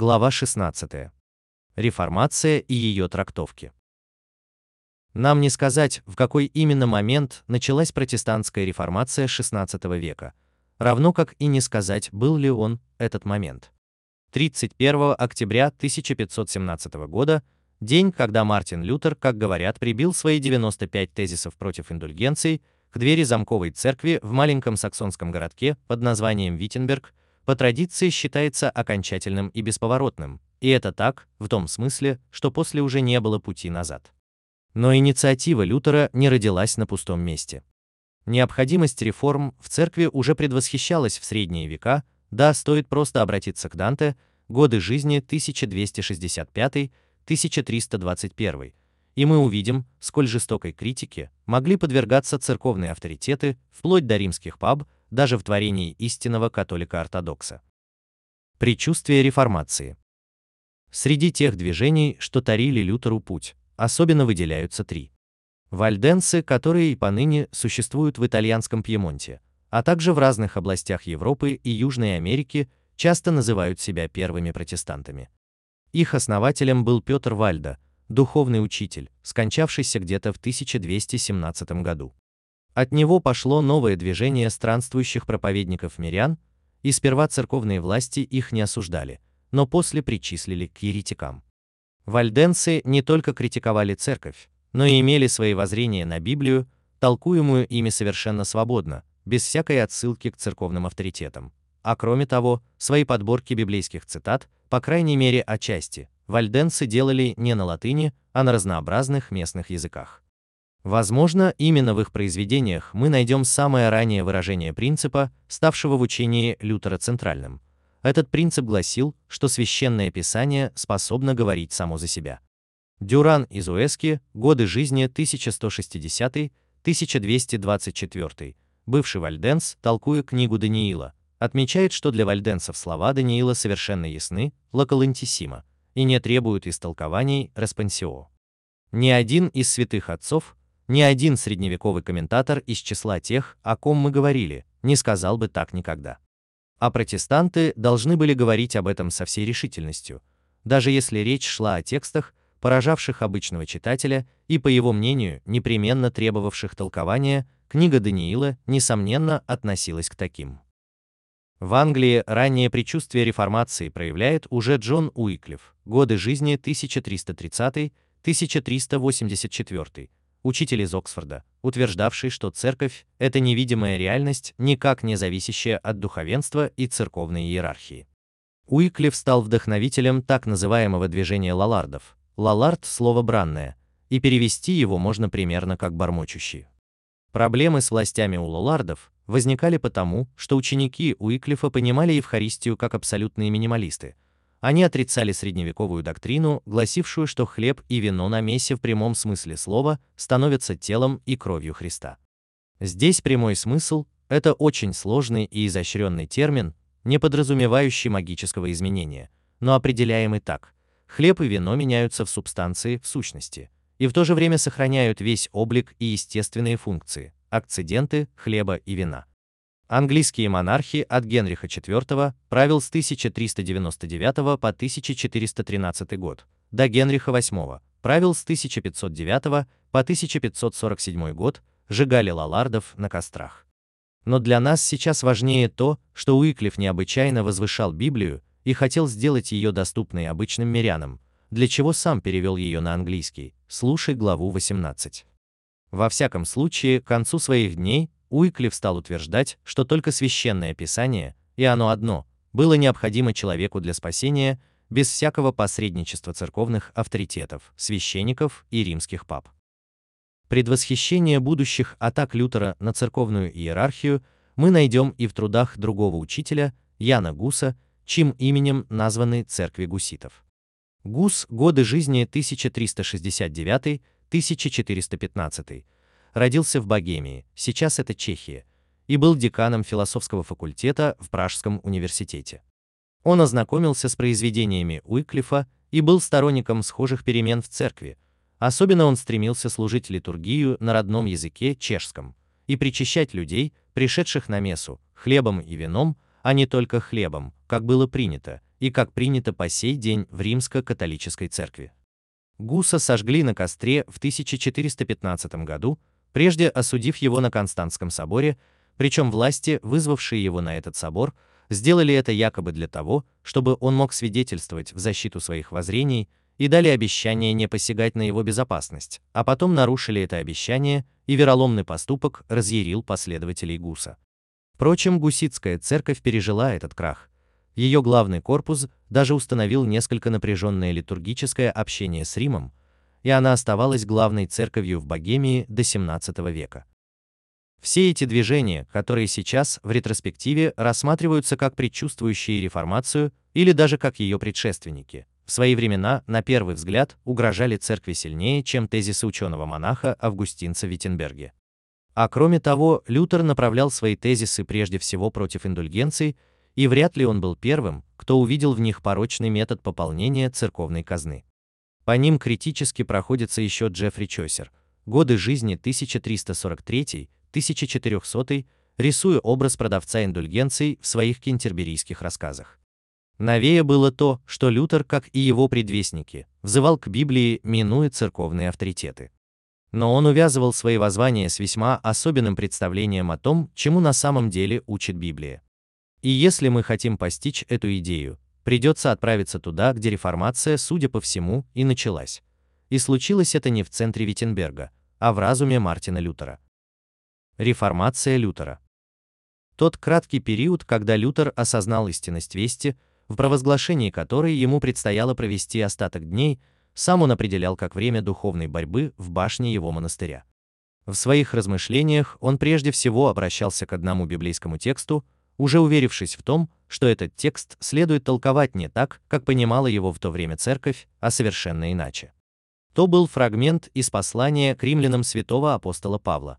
Глава 16. Реформация и ее трактовки. Нам не сказать, в какой именно момент началась протестантская реформация XVI века, равно как и не сказать, был ли он этот момент. 31 октября 1517 года, день, когда Мартин Лютер, как говорят, прибил свои 95 тезисов против индульгенций к двери замковой церкви в маленьком саксонском городке под названием Виттенберг, по традиции считается окончательным и бесповоротным, и это так, в том смысле, что после уже не было пути назад. Но инициатива Лютера не родилась на пустом месте. Необходимость реформ в церкви уже предвосхищалась в средние века, да, стоит просто обратиться к Данте, годы жизни 1265-1321, и мы увидим, сколь жестокой критике могли подвергаться церковные авторитеты, вплоть до римских паб, даже в творении истинного католика-ортодокса. Причувствие реформации. Среди тех движений, что тарили Лютеру путь, особенно выделяются три. Вальденцы, которые и поныне существуют в итальянском Пьемонте, а также в разных областях Европы и Южной Америки, часто называют себя первыми протестантами. Их основателем был Петр Вальда, духовный учитель, скончавшийся где-то в 1217 году. От него пошло новое движение странствующих проповедников-мирян, и сперва церковные власти их не осуждали, но после причислили к еретикам. Вальденцы не только критиковали церковь, но и имели свои воззрения на Библию, толкуемую ими совершенно свободно, без всякой отсылки к церковным авторитетам. А кроме того, свои подборки библейских цитат, по крайней мере отчасти, вальденцы делали не на латыни, а на разнообразных местных языках. Возможно, именно в их произведениях мы найдем самое раннее выражение принципа, ставшего в учении Лютера центральным. Этот принцип гласил, что священное писание способно говорить само за себя. Дюран из Уэски, годы жизни 1160-1224, бывший вальденс, толкуя книгу Даниила, отмечает, что для вальденцев слова Даниила совершенно ясны, локалантиссимо, и не требуют истолкований респонсио. Ни один из святых отцов, ни один средневековый комментатор из числа тех, о ком мы говорили, не сказал бы так никогда. А протестанты должны были говорить об этом со всей решительностью, даже если речь шла о текстах, поражавших обычного читателя и, по его мнению, непременно требовавших толкования, книга Даниила, несомненно, относилась к таким. В Англии раннее предчувствие реформации проявляет уже Джон Уиклиф, годы жизни 1330-1384, учитель из Оксфорда, утверждавший, что церковь – это невидимая реальность, никак не зависящая от духовенства и церковной иерархии. Уиклиф стал вдохновителем так называемого движения лалардов. Лалард – слово бранное, и перевести его можно примерно как бормочущий. Проблемы с властями у лалардов возникали потому, что ученики Уиклифа понимали Евхаристию как абсолютные минималисты – они отрицали средневековую доктрину, гласившую, что хлеб и вино на мессе в прямом смысле слова становятся телом и кровью Христа. Здесь прямой смысл – это очень сложный и изощренный термин, не подразумевающий магического изменения, но определяемый так – хлеб и вино меняются в субстанции, в сущности, и в то же время сохраняют весь облик и естественные функции – акциденты хлеба и вина. Английские монархи от Генриха IV правил с 1399 по 1413 год, до Генриха VIII правил с 1509 по 1547 год, сжигали лалардов на кострах. Но для нас сейчас важнее то, что Уиклиф необычайно возвышал Библию и хотел сделать ее доступной обычным мирянам, для чего сам перевел ее на английский, слушай главу 18. Во всяком случае, к концу своих дней Уиклиф стал утверждать, что только священное писание, и оно одно, было необходимо человеку для спасения, без всякого посредничества церковных авторитетов, священников и римских пап. Предвосхищение будущих атак Лютера на церковную иерархию мы найдем и в трудах другого учителя, Яна Гуса, чьим именем названы церкви гуситов. Гус, годы жизни 1369-1415, родился в Богемии, сейчас это Чехия, и был деканом философского факультета в Пражском университете. Он ознакомился с произведениями Уиклифа и был сторонником схожих перемен в церкви. Особенно он стремился служить литургию на родном языке чешском и причащать людей, пришедших на мессу, хлебом и вином, а не только хлебом, как было принято, и как принято по сей день в римско-католической церкви. Гуса сожгли на костре в 1415 году, прежде осудив его на Константском соборе, причем власти, вызвавшие его на этот собор, сделали это якобы для того, чтобы он мог свидетельствовать в защиту своих воззрений и дали обещание не посягать на его безопасность, а потом нарушили это обещание, и вероломный поступок разъярил последователей Гуса. Впрочем, гуситская церковь пережила этот крах. Ее главный корпус даже установил несколько напряженное литургическое общение с Римом, и она оставалась главной церковью в Богемии до 17 века. Все эти движения, которые сейчас в ретроспективе рассматриваются как предчувствующие реформацию или даже как ее предшественники, в свои времена, на первый взгляд, угрожали церкви сильнее, чем тезисы ученого-монаха Августинца Виттенберге. А кроме того, Лютер направлял свои тезисы прежде всего против индульгенций, и вряд ли он был первым, кто увидел в них порочный метод пополнения церковной казны. По ним критически проходится еще Джеффри Чосер, годы жизни 1343-1400, рисуя образ продавца индульгенций в своих кентерберийских рассказах. Новее было то, что Лютер, как и его предвестники, взывал к Библии, минуя церковные авторитеты. Но он увязывал свои воззвания с весьма особенным представлением о том, чему на самом деле учит Библия. И если мы хотим постичь эту идею, придется отправиться туда, где реформация, судя по всему, и началась. И случилось это не в центре Виттенберга, а в разуме Мартина Лютера. Реформация Лютера. Тот краткий период, когда Лютер осознал истинность вести, в провозглашении которой ему предстояло провести остаток дней, сам он определял как время духовной борьбы в башне его монастыря. В своих размышлениях он прежде всего обращался к одному библейскому тексту, уже уверившись в том, что этот текст следует толковать не так, как понимала его в то время церковь, а совершенно иначе. То был фрагмент из послания к римлянам святого апостола Павла.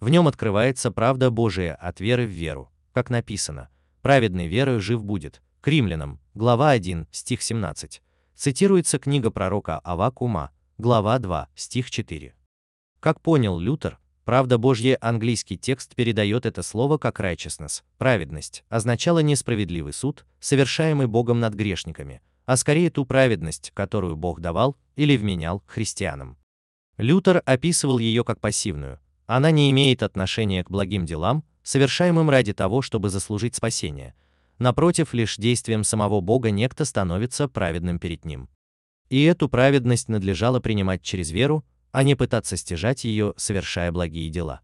В нем открывается правда Божия от веры в веру, как написано: "Праведный верою жив будет", к римлянам, глава 1, стих 17. Цитируется книга пророка Авакума, глава 2, стих 4. Как понял Лютер, правда Божья английский текст передает это слово как righteousness, праведность, означало не справедливый суд, совершаемый Богом над грешниками, а скорее ту праведность, которую Бог давал или вменял христианам. Лютер описывал ее как пассивную. Она не имеет отношения к благим делам, совершаемым ради того, чтобы заслужить спасение, напротив, лишь действием самого Бога некто становится праведным перед ним. И эту праведность надлежало принимать через веру, а не пытаться стяжать ее, совершая благие дела.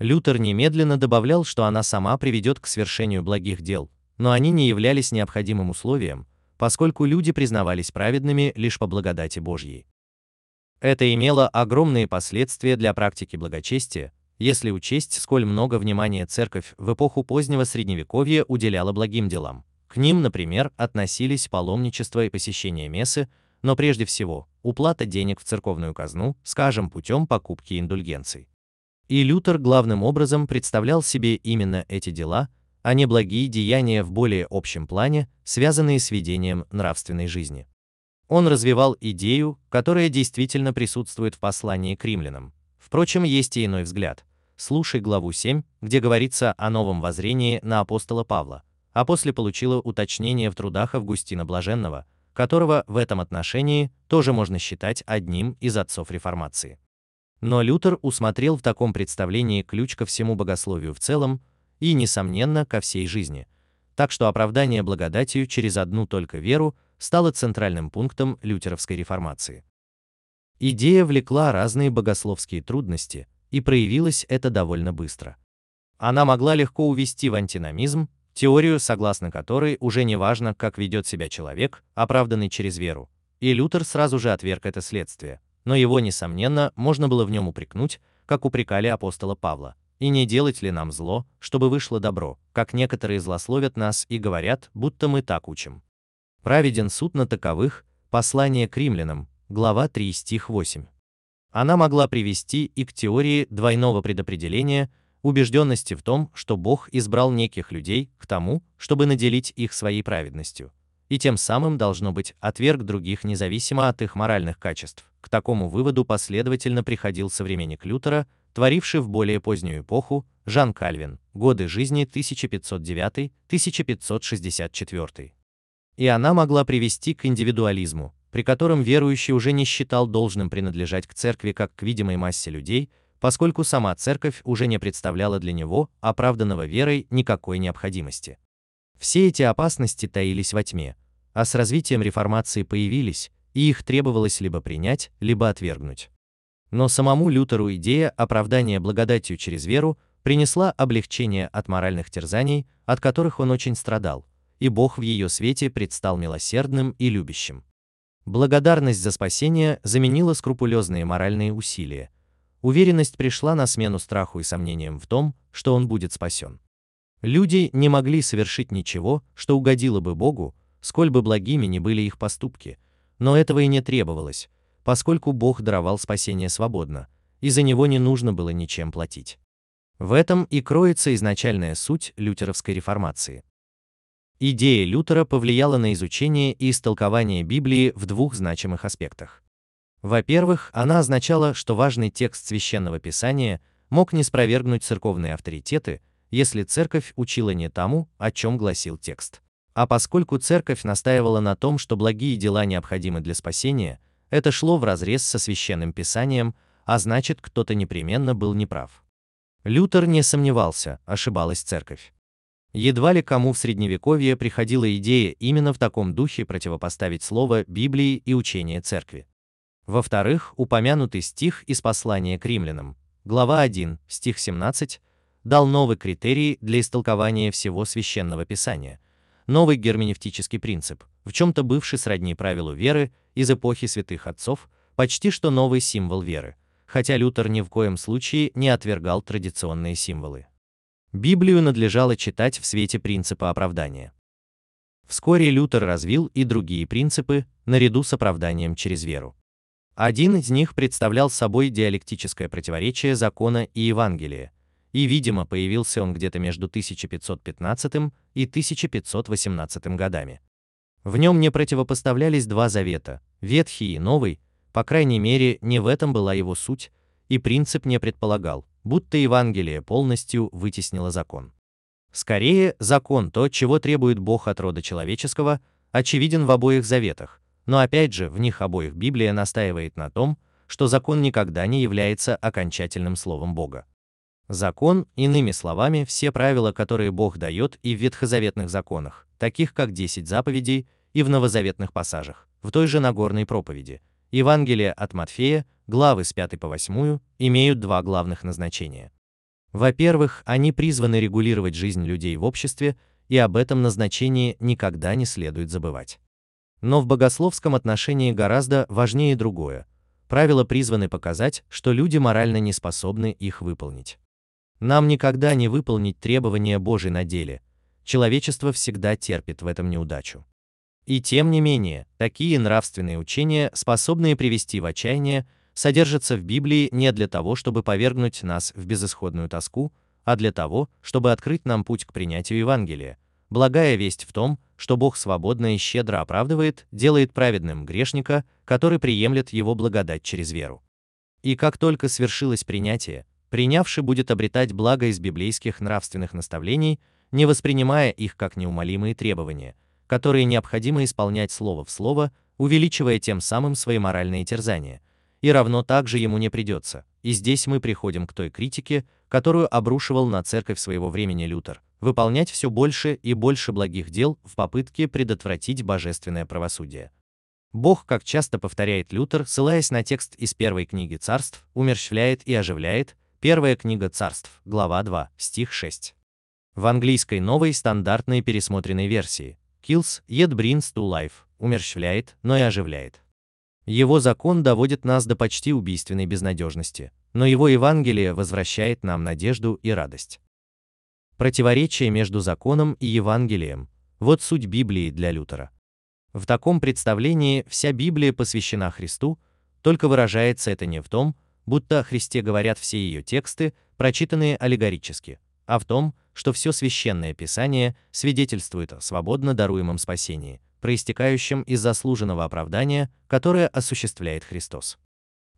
Лютер немедленно добавлял, что она сама приведет к свершению благих дел, но они не являлись необходимым условием, поскольку люди признавались праведными лишь по благодати Божьей. Это имело огромные последствия для практики благочестия, если учесть, сколь много внимания церковь в эпоху позднего средневековья уделяла благим делам. К ним, например, относились паломничество и посещение мессы, но прежде всего, уплата денег в церковную казну, скажем, путем покупки индульгенций. И Лютер главным образом представлял себе именно эти дела, а не благие деяния в более общем плане, связанные с ведением нравственной жизни. Он развивал идею, которая действительно присутствует в послании к римлянам, Впрочем, есть и иной взгляд. Слушай главу 7, где говорится о новом воззрении на апостола Павла, а после получила уточнение в трудах Августина Блаженного, которого в этом отношении тоже можно считать одним из отцов реформации. Но Лютер усмотрел в таком представлении ключ ко всему богословию в целом и, несомненно, ко всей жизни. Так что оправдание благодатью через одну только веру стало центральным пунктом лютеровской реформации. Идея влекла разные богословские трудности, и проявилось это довольно быстро. Она могла легко увести в антиномизм, теорию, согласно которой уже не важно, как ведет себя человек, оправданный через веру. И Лютер сразу же отверг это следствие, но его, несомненно, можно было в нем упрекнуть, как упрекали апостола Павла. И не делать ли нам зло, чтобы вышло добро, как некоторые злословят нас и говорят, будто мы так учим. Праведен суд на таковых, послание к римлянам, глава 3 стих 8. Она могла привести и к теории двойного предопределения, убежденности в том, что Бог избрал неких людей к тому, чтобы наделить их своей праведностью, и тем самым должно быть отверг других независимо от их моральных качеств. К такому выводу последовательно приходил современник Лютера, творивший в более позднюю эпоху, Жан Кальвин, годы жизни 1509-1564. И она могла привести к индивидуализму, при котором верующий уже не считал должным принадлежать к церкви как к видимой массе людей, поскольку сама церковь уже не представляла для него, оправданного верой, никакой необходимости. Все эти опасности таились во тьме, а с развитием реформации появились, и их требовалось либо принять, либо отвергнуть. Но самому Лютеру идея оправдания благодатью через веру принесла облегчение от моральных терзаний, от которых он очень страдал, и Бог в ее свете предстал милосердным и любящим. Благодарность за спасение заменила скрупулезные моральные усилия. Уверенность пришла на смену страху и сомнениям в том, что он будет спасен. Люди не могли совершить ничего, что угодило бы Богу, сколь бы благими ни были их поступки, но этого и не требовалось, поскольку Бог даровал спасение свободно, и за него не нужно было ничем платить. В этом и кроется изначальная суть лютеровской реформации. Идея Лютера повлияла на изучение и истолкование Библии в двух значимых аспектах. Во-первых, она означала, что важный текст священного писания мог не спровергнуть церковные авторитеты, если церковь учила не тому, о чем гласил текст. А поскольку церковь настаивала на том, что благие дела необходимы для спасения, это шло вразрез со священным писанием, а значит, кто-то непременно был неправ. Лютер не сомневался, ошибалась церковь. Едва ли кому в средневековье приходила идея именно в таком духе противопоставить слово Библии и учение церкви. Во-вторых, упомянутый стих из послания к римлянам, глава 1, стих 17, дал новый критерий для истолкования всего священного писания, новый герменевтический принцип, в чем-то бывший сродни правилу веры из эпохи святых отцов, почти что новый символ веры, хотя Лютер ни в коем случае не отвергал традиционные символы. Библию надлежало читать в свете принципа оправдания. Вскоре Лютер развил и другие принципы, наряду с оправданием через веру. Один из них представлял собой диалектическое противоречие закона и Евангелия, и, видимо, появился он где-то между 1515 и 1518 годами. В нем не противопоставлялись два завета, Ветхий и Новый, по крайней мере, не в этом была его суть, и принцип не предполагал, будто Евангелие полностью вытеснило закон. Скорее, закон то, чего требует Бог от рода человеческого, очевиден в обоих заветах, но опять же, в них обоих Библия настаивает на том, что закон никогда не является окончательным словом Бога. Закон, иными словами, все правила, которые Бог дает и в ветхозаветных законах, таких как 10 заповедей, и в новозаветных пассажах, в той же Нагорной проповеди. Евангелие от Матфея, главы с 5 по 8, имеют два главных назначения. Во-первых, они призваны регулировать жизнь людей в обществе, и об этом назначении никогда не следует забывать. Но в богословском отношении гораздо важнее другое. Правила призваны показать, что люди морально не способны их выполнить. Нам никогда не выполнить требования Божьей на деле. Человечество всегда терпит в этом неудачу. И тем не менее, такие нравственные учения, способные привести в отчаяние, содержатся в Библии не для того, чтобы повергнуть нас в безысходную тоску, а для того, чтобы открыть нам путь к принятию Евангелия. Благая весть в том, что Бог свободно и щедро оправдывает, делает праведным грешника, который приемлет его благодать через веру. И как только свершилось принятие, принявший будет обретать благо из библейских нравственных наставлений, не воспринимая их как неумолимые требования, которые необходимо исполнять слово в слово, увеличивая тем самым свои моральные терзания. И равно так же ему не придется. И здесь мы приходим к той критике, которую обрушивал на церковь своего времени Лютер, выполнять все больше и больше благих дел в попытке предотвратить божественное правосудие. Бог, как часто повторяет Лютер, ссылаясь на текст из первой книги царств, умерщвляет и оживляет, Первая книга царств, глава 2, стих 6. В английской новой стандартной пересмотренной версии Kills, yet brings to life, умерщвляет, но и оживляет. Его закон доводит нас до почти убийственной безнадежности, но его Евангелие возвращает нам надежду и радость. Противоречие между законом и Евангелием – вот суть Библии для Лютера. В таком представлении вся Библия посвящена Христу, только выражается это не в том, будто о Христе говорят все ее тексты, прочитанные аллегорически, а в том, что все священное писание свидетельствует о свободно даруемом спасении, проистекающем из заслуженного оправдания, которое осуществляет Христос.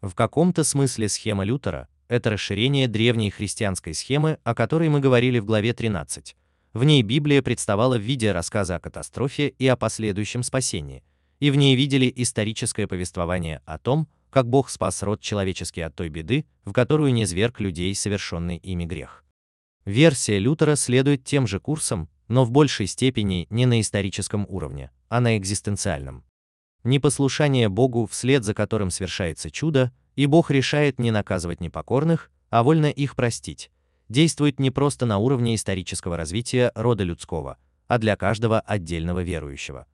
В каком-то смысле схема Лютера – это расширение древней христианской схемы, о которой мы говорили в главе 13. В ней Библия представала в виде рассказа о катастрофе и о последующем спасении, и в ней видели историческое повествование о том, как Бог спас род человеческий от той беды, в которую низверг людей совершенный ими грех. Версия Лютера следует тем же курсом, но в большей степени не на историческом уровне, а на экзистенциальном. Непослушание Богу, вслед за которым совершается чудо, и Бог решает не наказывать непокорных, а вольно их простить, действует не просто на уровне исторического развития рода людского, а для каждого отдельного верующего.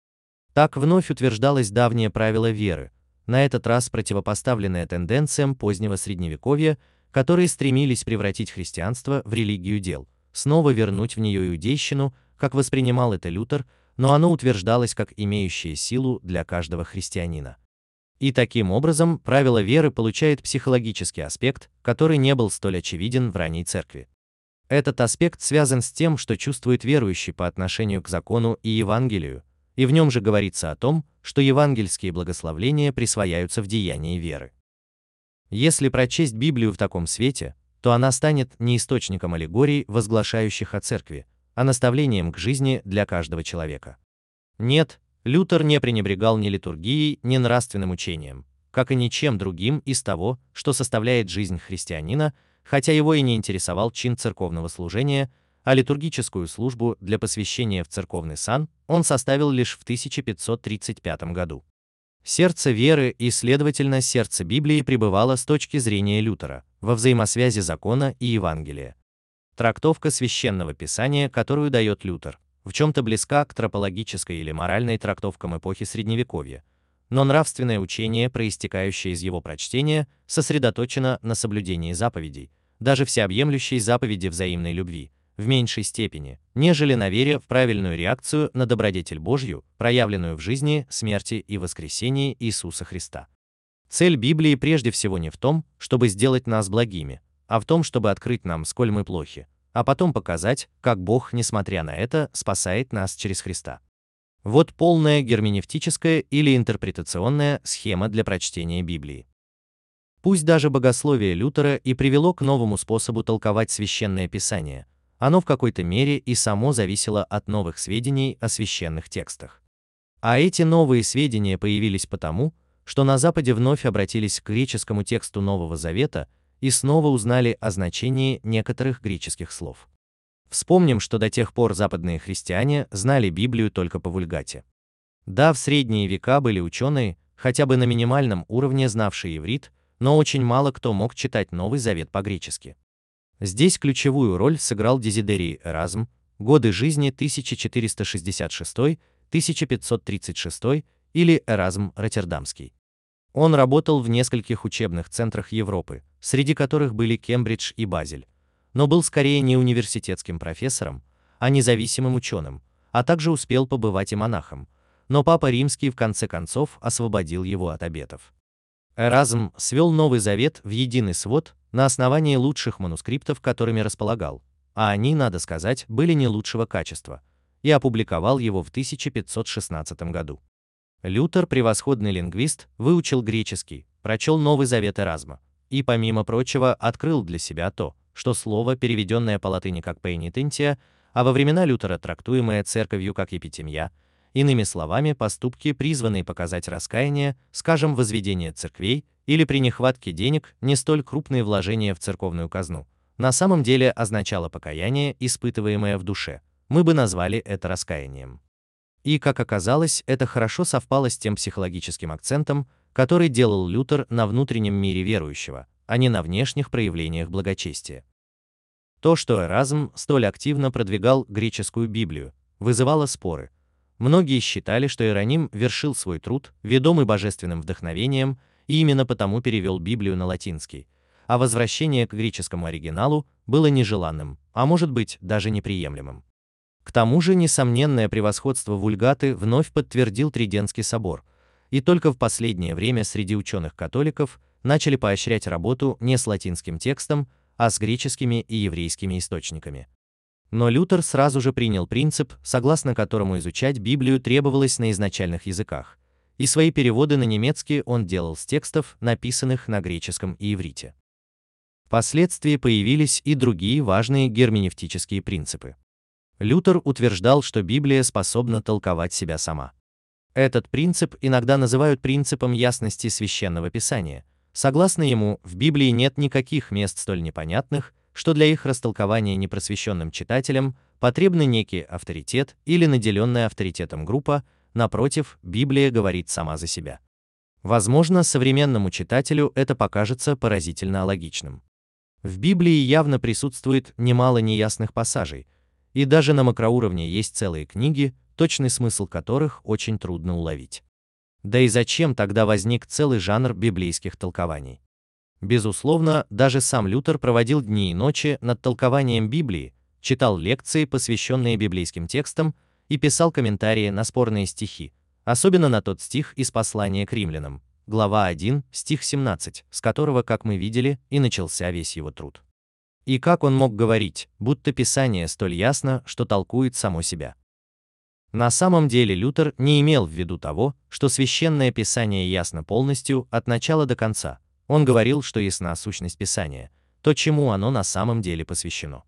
Так вновь утверждалось давнее правило веры, на этот раз противопоставленное тенденциям позднего средневековья, которые стремились превратить христианство в религию дел, снова вернуть в нее иудейщину, как воспринимал это Лютер, но оно утверждалось как имеющее силу для каждого христианина. И таким образом правило веры получает психологический аспект, который не был столь очевиден в ранней церкви. Этот аспект связан с тем, что чувствует верующий по отношению к закону и Евангелию, и в нем же говорится о том, что евангельские благословления присвояются в деянии веры. Если прочесть Библию в таком свете, то она станет не источником аллегорий, возглашающих о церкви, а наставлением к жизни для каждого человека. Нет, Лютер не пренебрегал ни литургией, ни нравственным учением, как и ничем другим из того, что составляет жизнь христианина, хотя его и не интересовал чин церковного служения, а литургическую службу для посвящения в церковный сан он составил лишь в 1535 году. Сердце веры и, следовательно, сердце Библии пребывало с точки зрения Лютера во взаимосвязи закона и Евангелия. Трактовка священного писания, которую дает Лютер, в чем-то близка к тропологической или моральной трактовкам эпохи Средневековья, но нравственное учение, проистекающее из его прочтения, сосредоточено на соблюдении заповедей, даже всеобъемлющей заповеди взаимной любви, в меньшей степени, нежели на вере в правильную реакцию на добродетель Божью, проявленную в жизни, смерти и воскресении Иисуса Христа. Цель Библии прежде всего не в том, чтобы сделать нас благими, а в том, чтобы открыть нам, сколь мы плохи, а потом показать, как Бог, несмотря на это, спасает нас через Христа. Вот полная герменевтическая или интерпретационная схема для прочтения Библии. Пусть даже богословие Лютера и привело к новому способу толковать священное писание, оно в какой-то мере и само зависело от новых сведений о священных текстах. А эти новые сведения появились потому, что на Западе вновь обратились к греческому тексту Нового Завета и снова узнали о значении некоторых греческих слов. Вспомним, что до тех пор западные христиане знали Библию только по вульгате. Да, в средние века были ученые, хотя бы на минимальном уровне знавшие иврит, но очень мало кто мог читать Новый Завет по-гречески. Здесь ключевую роль сыграл Дезидерий Эразм, годы жизни 1466-1536 или Эразм Роттердамский. Он работал в нескольких учебных центрах Европы, среди которых были Кембридж и Базель, но был скорее не университетским профессором, а независимым ученым, а также успел побывать и монахом, но Папа Римский в конце концов освободил его от обетов. Эразм свел Новый Завет в единый свод на основании лучших манускриптов, которыми располагал, а они, надо сказать, были не лучшего качества, и опубликовал его в 1516 году. Лютер, превосходный лингвист, выучил греческий, прочел Новый Завет Эразма, и, помимо прочего, открыл для себя то, что слово, переведенное по латыни как «пенитентия», а во времена Лютера трактуемое церковью как «епитемья», иными словами, поступки, призванные показать раскаяние, скажем, возведение церквей, или при нехватке денег не столь крупные вложения в церковную казну, на самом деле означало покаяние, испытываемое в душе. Мы бы назвали это раскаянием. И, как оказалось, это хорошо совпало с тем психологическим акцентом, который делал Лютер на внутреннем мире верующего, а не на внешних проявлениях благочестия. То, что Эразм столь активно продвигал греческую Библию, вызывало споры. Многие считали, что Иероним вершил свой труд, ведомый божественным вдохновением, и именно потому перевел Библию на латинский, а возвращение к греческому оригиналу было нежеланным, а может быть, даже неприемлемым. К тому же несомненное превосходство вульгаты вновь подтвердил Триденский собор, и только в последнее время среди ученых-католиков начали поощрять работу не с латинским текстом, а с греческими и еврейскими источниками. Но Лютер сразу же принял принцип, согласно которому изучать Библию требовалось на изначальных языках, и свои переводы на немецкий он делал с текстов, написанных на греческом и иврите. Впоследствии появились и другие важные герменевтические принципы. Лютер утверждал, что Библия способна толковать себя сама. Этот принцип иногда называют принципом ясности священного писания. Согласно ему, в Библии нет никаких мест столь непонятных, что для их растолкования непросвещенным читателям потребны некий авторитет или наделенная авторитетом группа, напротив, Библия говорит сама за себя. Возможно, современному читателю это покажется поразительно логичным. В Библии явно присутствует немало неясных пассажей, и даже на макроуровне есть целые книги, точный смысл которых очень трудно уловить. Да и зачем тогда возник целый жанр библейских толкований? Безусловно, даже сам Лютер проводил дни и ночи над толкованием Библии, читал лекции, посвященные библейским текстам, и писал комментарии на спорные стихи, особенно на тот стих из послания к римлянам, глава 1, стих 17, с которого, как мы видели, и начался весь его труд. И как он мог говорить, будто Писание столь ясно, что толкует само себя? На самом деле Лютер не имел в виду того, что священное Писание ясно полностью от начала до конца. Он говорил, что ясна сущность Писания, то, чему оно на самом деле посвящено.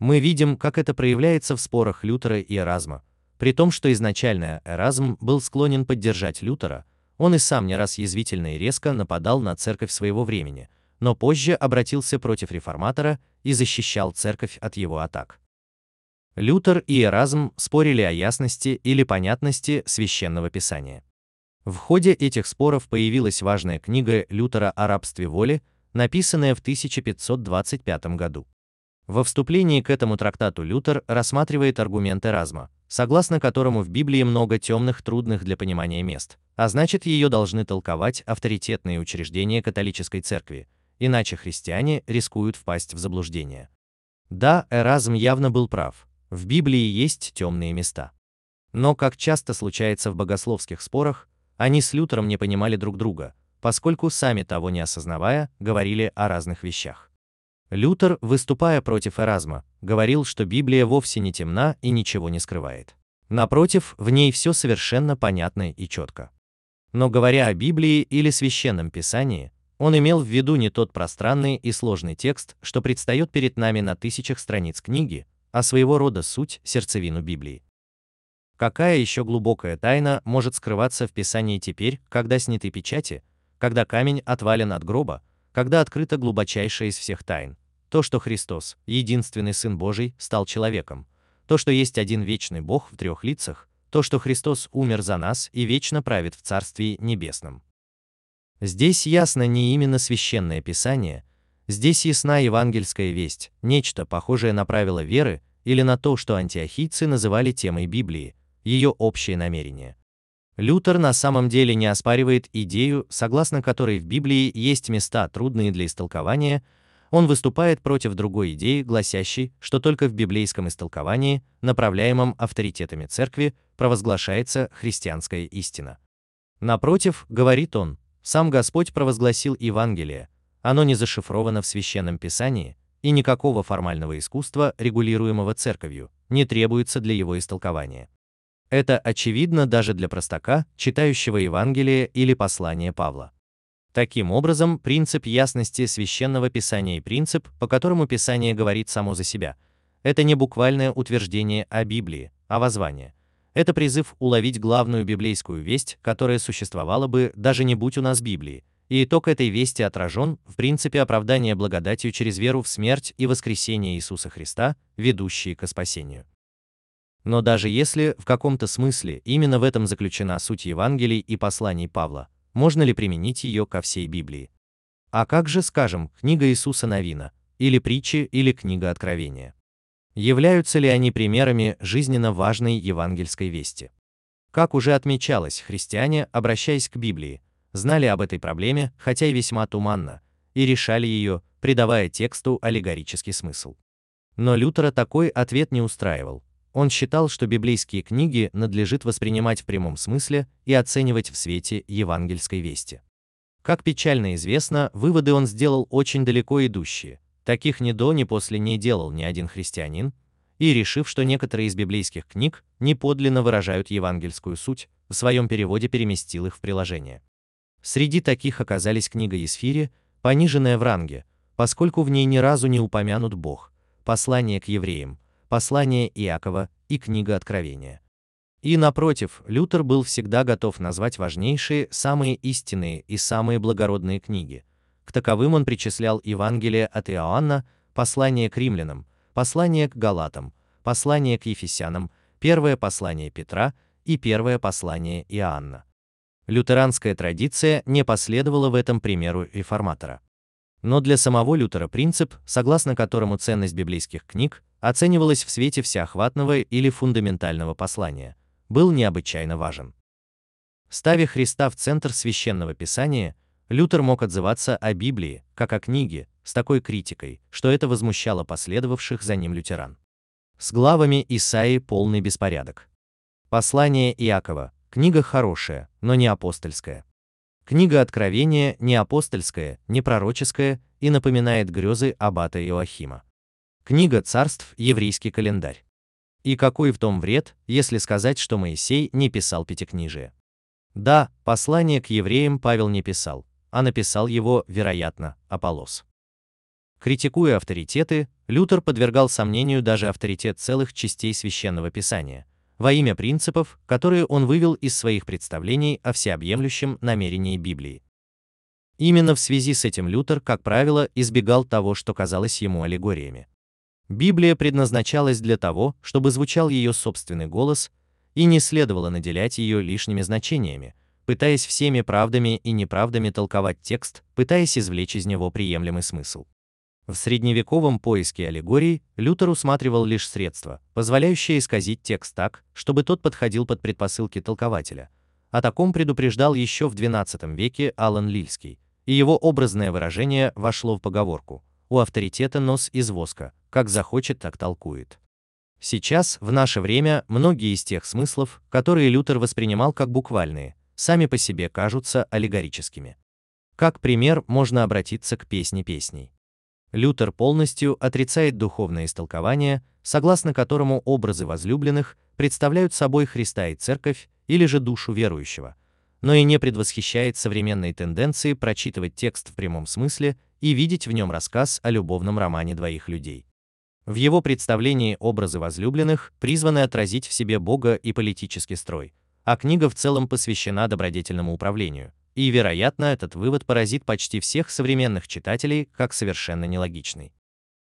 Мы видим, как это проявляется в спорах Лютера и Эразма. При том, что изначально Эразм был склонен поддержать Лютера, он и сам не раз язвительно и резко нападал на церковь своего времени, но позже обратился против реформатора и защищал церковь от его атак. Лютер и Эразм спорили о ясности или понятности священного писания. В ходе этих споров появилась важная книга Лютера о рабстве воли, написанная в 1525 году. Во вступлении к этому трактату Лютер рассматривает аргумент Эразма, согласно которому в Библии много темных, трудных для понимания мест, а значит ее должны толковать авторитетные учреждения католической церкви, иначе христиане рискуют впасть в заблуждение. Да, Эразм явно был прав, в Библии есть темные места. Но, как часто случается в богословских спорах, они с Лютером не понимали друг друга, поскольку сами того не осознавая, говорили о разных вещах. Лютер, выступая против Эразма, говорил, что Библия вовсе не темна и ничего не скрывает. Напротив, в ней все совершенно понятно и четко. Но говоря о Библии или священном писании, он имел в виду не тот пространный и сложный текст, что предстает перед нами на тысячах страниц книги, а своего рода суть, сердцевину Библии. Какая еще глубокая тайна может скрываться в Писании теперь, когда сняты печати, когда камень отвален от гроба, когда открыта глубочайшая из всех тайн, то, что Христос, единственный Сын Божий, стал человеком, то, что есть один вечный Бог в трех лицах, то, что Христос умер за нас и вечно правит в Царстве Небесном. Здесь ясно не именно священное Писание, здесь ясна евангельская весть, нечто похожее на правила веры или на то, что антиохийцы называли темой Библии, ее общее намерение. Лютер на самом деле не оспаривает идею, согласно которой в Библии есть места, трудные для истолкования, он выступает против другой идеи, гласящей, что только в библейском истолковании, направляемом авторитетами церкви, провозглашается христианская истина. Напротив, говорит он, сам Господь провозгласил Евангелие, оно не зашифровано в Священном Писании, и никакого формального искусства, регулируемого церковью, не требуется для его истолкования. Это очевидно даже для простака, читающего Евангелие или послание Павла. Таким образом, принцип ясности священного писания и принцип, по которому Писание говорит само за себя, это не буквальное утверждение о Библии, а воззвание. Это призыв уловить главную библейскую весть, которая существовала бы, даже не будь у нас Библии, и итог этой вести отражен в принципе оправдания благодатью через веру в смерть и воскресение Иисуса Христа, ведущие к спасению. Но даже если в каком-то смысле именно в этом заключена суть Евангелий и посланий Павла, можно ли применить ее ко всей Библии? А как же, скажем, книга Иисуса Новина, или притчи, или книга Откровения? Являются ли они примерами жизненно важной евангельской вести? Как уже отмечалось, христиане, обращаясь к Библии, знали об этой проблеме, хотя и весьма туманно, и решали ее, придавая тексту аллегорический смысл. Но Лютера такой ответ не устраивал. Он считал, что библейские книги надлежит воспринимать в прямом смысле и оценивать в свете евангельской вести. Как печально известно, выводы он сделал очень далеко идущие. Таких ни до, ни после не делал ни один христианин, и решив, что некоторые из библейских книг не подлинно выражают евангельскую суть, в своем переводе переместил их в приложение. Среди таких оказались книга Есфири, пониженная в ранге, поскольку в ней ни разу не упомянут Бог, послание к евреям, послание Иакова и книга Откровения. И напротив, Лютер был всегда готов назвать важнейшие, самые истинные и самые благородные книги. К таковым он причислял Евангелие от Иоанна, послание к римлянам, послание к галатам, послание к ефесянам, первое послание Петра и первое послание Иоанна. Лютеранская традиция не последовала в этом примеру реформатора. Но для самого Лютера принцип, согласно которому ценность библейских книг оценивалась в свете всеохватного или фундаментального послания – был необычайно важен. Ставя Христа в центр священного писания, Лютер мог отзываться о Библии, как о книге, с такой критикой, что это возмущало последовавших за ним лютеран. С главами Исаии полный беспорядок. Послание Иакова – книга хорошая, но не апостольская. Книга Откровения не апостольская, не пророческая и напоминает грезы аббата Иоахима. Книга царств – еврейский календарь. И какой в том вред, если сказать, что Моисей не писал пятикнижие? Да, послание к евреям Павел не писал, а написал его, вероятно, Аполлос. Критикуя авторитеты, Лютер подвергал сомнению даже авторитет целых частей священного писания, во имя принципов, которые он вывел из своих представлений о всеобъемлющем намерении Библии. Именно в связи с этим Лютер, как правило, избегал того, что казалось ему аллегориями. Библия предназначалась для того, чтобы звучал ее собственный голос, и не следовало наделять ее лишними значениями, пытаясь всеми правдами и неправдами толковать текст, пытаясь извлечь из него приемлемый смысл. В средневековом поиске аллегорий Лютер усматривал лишь средства, позволяющие исказить текст так, чтобы тот подходил под предпосылки толкователя. О таком предупреждал еще в XII веке Алан Лильский, и его образное выражение вошло в поговорку «У авторитета нос из воска, как захочет, так толкует. Сейчас, в наше время, многие из тех смыслов, которые Лютер воспринимал как буквальные, сами по себе кажутся аллегорическими. Как пример можно обратиться к песне песней. Лютер полностью отрицает духовное истолкование, согласно которому образы возлюбленных представляют собой Христа и Церковь или же душу верующего, но и не предвосхищает современные тенденции прочитывать текст в прямом смысле и видеть в нем рассказ о любовном романе двоих людей. В его представлении образы возлюбленных призваны отразить в себе Бога и политический строй, а книга в целом посвящена добродетельному управлению, и, вероятно, этот вывод поразит почти всех современных читателей как совершенно нелогичный.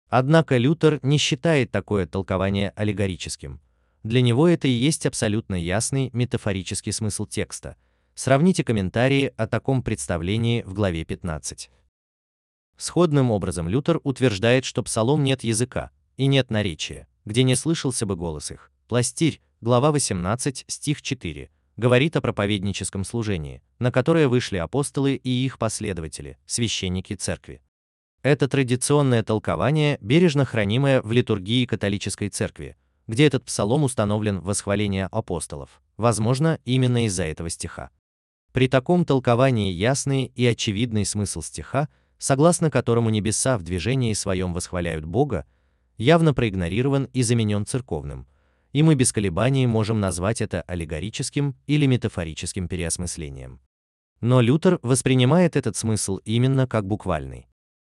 Однако Лютер не считает такое толкование аллегорическим. Для него это и есть абсолютно ясный метафорический смысл текста. Сравните комментарии о таком представлении в главе 15. Сходным образом Лютер утверждает, что псалом нет языка, и нет наречия, где не слышался бы голос их. Пластирь, глава 18, стих 4, говорит о проповедническом служении, на которое вышли апостолы и их последователи, священники церкви. Это традиционное толкование, бережно хранимое в литургии католической церкви, где этот псалом установлен в восхваление апостолов, возможно, именно из-за этого стиха. При таком толковании ясный и очевидный смысл стиха, согласно которому небеса в движении своем восхваляют Бога, явно проигнорирован и заменен церковным, и мы без колебаний можем назвать это аллегорическим или метафорическим переосмыслением. Но Лютер воспринимает этот смысл именно как буквальный.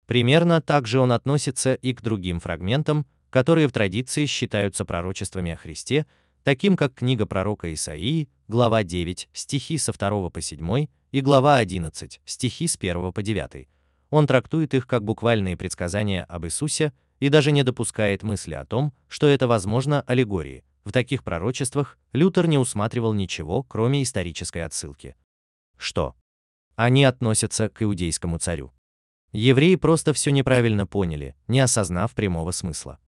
Примерно так же он относится и к другим фрагментам, которые в традиции считаются пророчествами о Христе, таким как книга пророка Исаии, глава 9, стихи со 2 по 7, и глава 11, стихи с 1 по 9. Он трактует их как буквальные предсказания об Иисусе, и даже не допускает мысли о том, что это возможно аллегории. В таких пророчествах Лютер не усматривал ничего, кроме исторической отсылки. Что? Они относятся к иудейскому царю. Евреи просто все неправильно поняли, не осознав прямого смысла.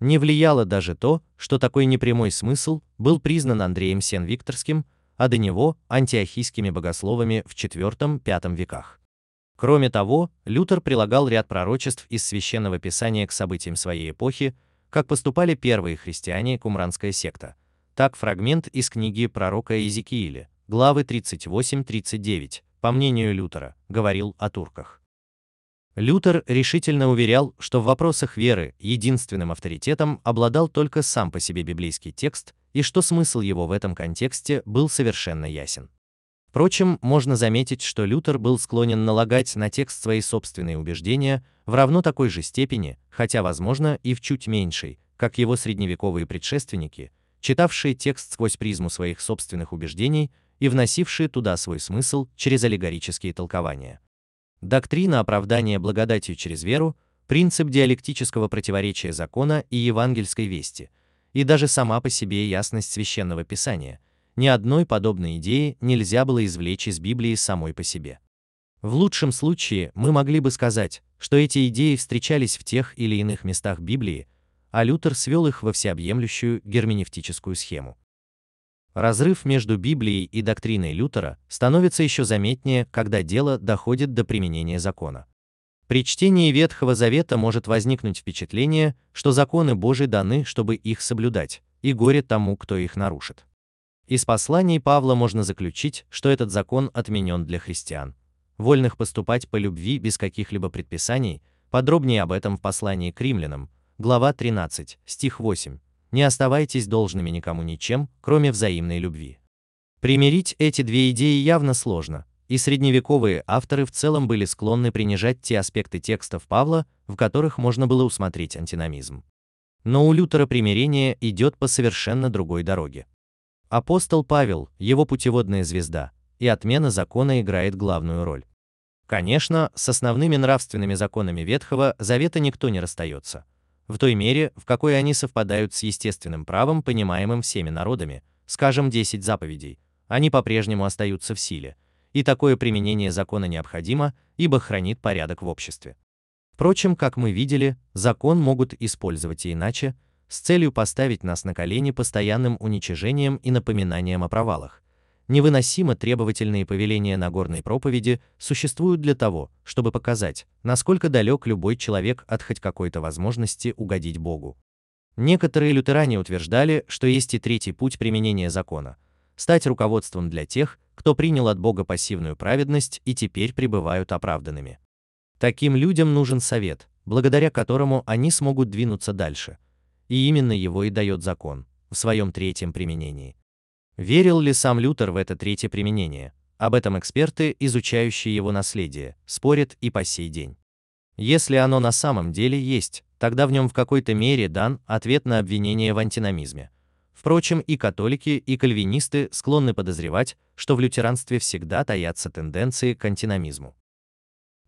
Не влияло даже то, что такой непрямой смысл был признан Андреем Сен-Викторским, а до него антиохийскими богословами в IV-V веках. Кроме того, Лютер прилагал ряд пророчеств из священного писания к событиям своей эпохи, как поступали первые христиане кумранская секта. Так фрагмент из книги пророка Иезекииля, главы 38-39, по мнению Лютера, говорил о турках. Лютер решительно уверял, что в вопросах веры единственным авторитетом обладал только сам по себе библейский текст, и что смысл его в этом контексте был совершенно ясен. Впрочем, можно заметить, что Лютер был склонен налагать на текст свои собственные убеждения в равно такой же степени, хотя, возможно, и в чуть меньшей, как его средневековые предшественники, читавшие текст сквозь призму своих собственных убеждений и вносившие туда свой смысл через аллегорические толкования. Доктрина оправдания благодатью через веру, принцип диалектического противоречия закона и евангельской вести, и даже сама по себе ясность священного писания, ни одной подобной идеи нельзя было извлечь из Библии самой по себе. В лучшем случае мы могли бы сказать, что эти идеи встречались в тех или иных местах Библии, а Лютер свел их во всеобъемлющую герменевтическую схему. Разрыв между Библией и доктриной Лютера становится еще заметнее, когда дело доходит до применения закона. При чтении Ветхого Завета может возникнуть впечатление, что законы Божии даны, чтобы их соблюдать, и горе тому, кто их нарушит. Из посланий Павла можно заключить, что этот закон отменен для христиан, вольных поступать по любви без каких-либо предписаний, подробнее об этом в послании к римлянам, глава 13, стих 8. Не оставайтесь должными никому ничем, кроме взаимной любви. Примирить эти две идеи явно сложно, и средневековые авторы в целом были склонны принижать те аспекты текстов Павла, в которых можно было усмотреть антиномизм. Но у Лютера примирение идет по совершенно другой дороге. Апостол Павел, его путеводная звезда, и отмена закона играет главную роль. Конечно, с основными нравственными законами Ветхого Завета никто не расстается. В той мере, в какой они совпадают с естественным правом, понимаемым всеми народами, скажем, 10 заповедей, они по-прежнему остаются в силе, и такое применение закона необходимо, ибо хранит порядок в обществе. Впрочем, как мы видели, закон могут использовать и иначе, с целью поставить нас на колени постоянным уничижением и напоминанием о провалах. Невыносимо требовательные повеления Нагорной проповеди существуют для того, чтобы показать, насколько далек любой человек от хоть какой-то возможности угодить Богу. Некоторые лютеране утверждали, что есть и третий путь применения закона – стать руководством для тех, кто принял от Бога пассивную праведность и теперь пребывают оправданными. Таким людям нужен совет, благодаря которому они смогут двинуться дальше, и именно его и дает закон в своем третьем применении. Верил ли сам Лютер в это третье применение? Об этом эксперты, изучающие его наследие, спорят и по сей день. Если оно на самом деле есть, тогда в нем в какой-то мере дан ответ на обвинение в антиномизме. Впрочем, и католики, и кальвинисты склонны подозревать, что в лютеранстве всегда таятся тенденции к антиномизму.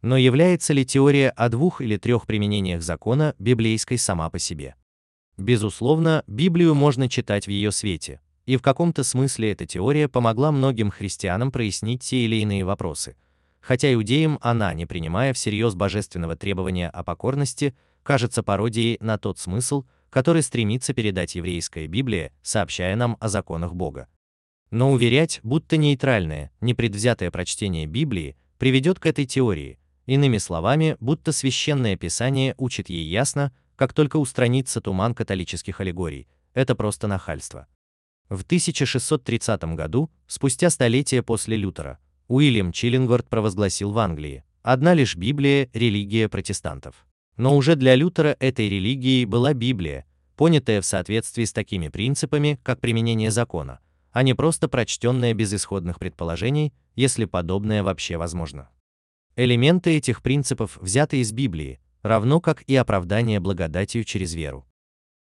Но является ли теория о двух или трех применениях закона библейской сама по себе? Безусловно, Библию можно читать в ее свете, и в каком-то смысле эта теория помогла многим христианам прояснить те или иные вопросы. Хотя иудеям она, не принимая всерьез божественного требования о покорности, кажется пародией на тот смысл, который стремится передать еврейская Библия, сообщая нам о законах Бога. Но уверять, будто нейтральное, непредвзятое прочтение Библии приведет к этой теории, иными словами, будто священное писание учит ей ясно, как только устранится туман католических аллегорий. Это просто нахальство. В 1630 году, спустя столетия после Лютера, Уильям Чиллингворд провозгласил в Англии, одна лишь Библия – религия протестантов. Но уже для Лютера этой религией была Библия, понятая в соответствии с такими принципами, как применение закона, а не просто прочтенная без исходных предположений, если подобное вообще возможно. Элементы этих принципов взяты из Библии, равно как и оправдание благодатью через веру.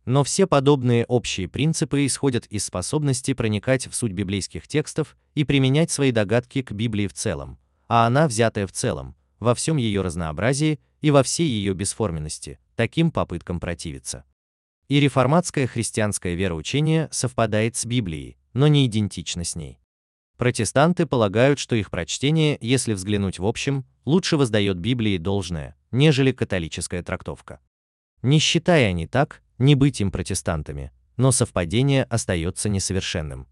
Но все подобные общие принципы исходят из способности проникать в суть библейских текстов и применять свои догадки к Библии в целом, а она, взятая в целом, во всем ее разнообразии и во всей ее бесформенности, таким попыткам противиться. И реформатское христианское вероучение совпадает с Библией, но не идентично с ней. Протестанты полагают, что их прочтение, если взглянуть в общем, лучше воздает Библии должное, нежели католическая трактовка. Не считая они так, не быть им протестантами, но совпадение остается несовершенным.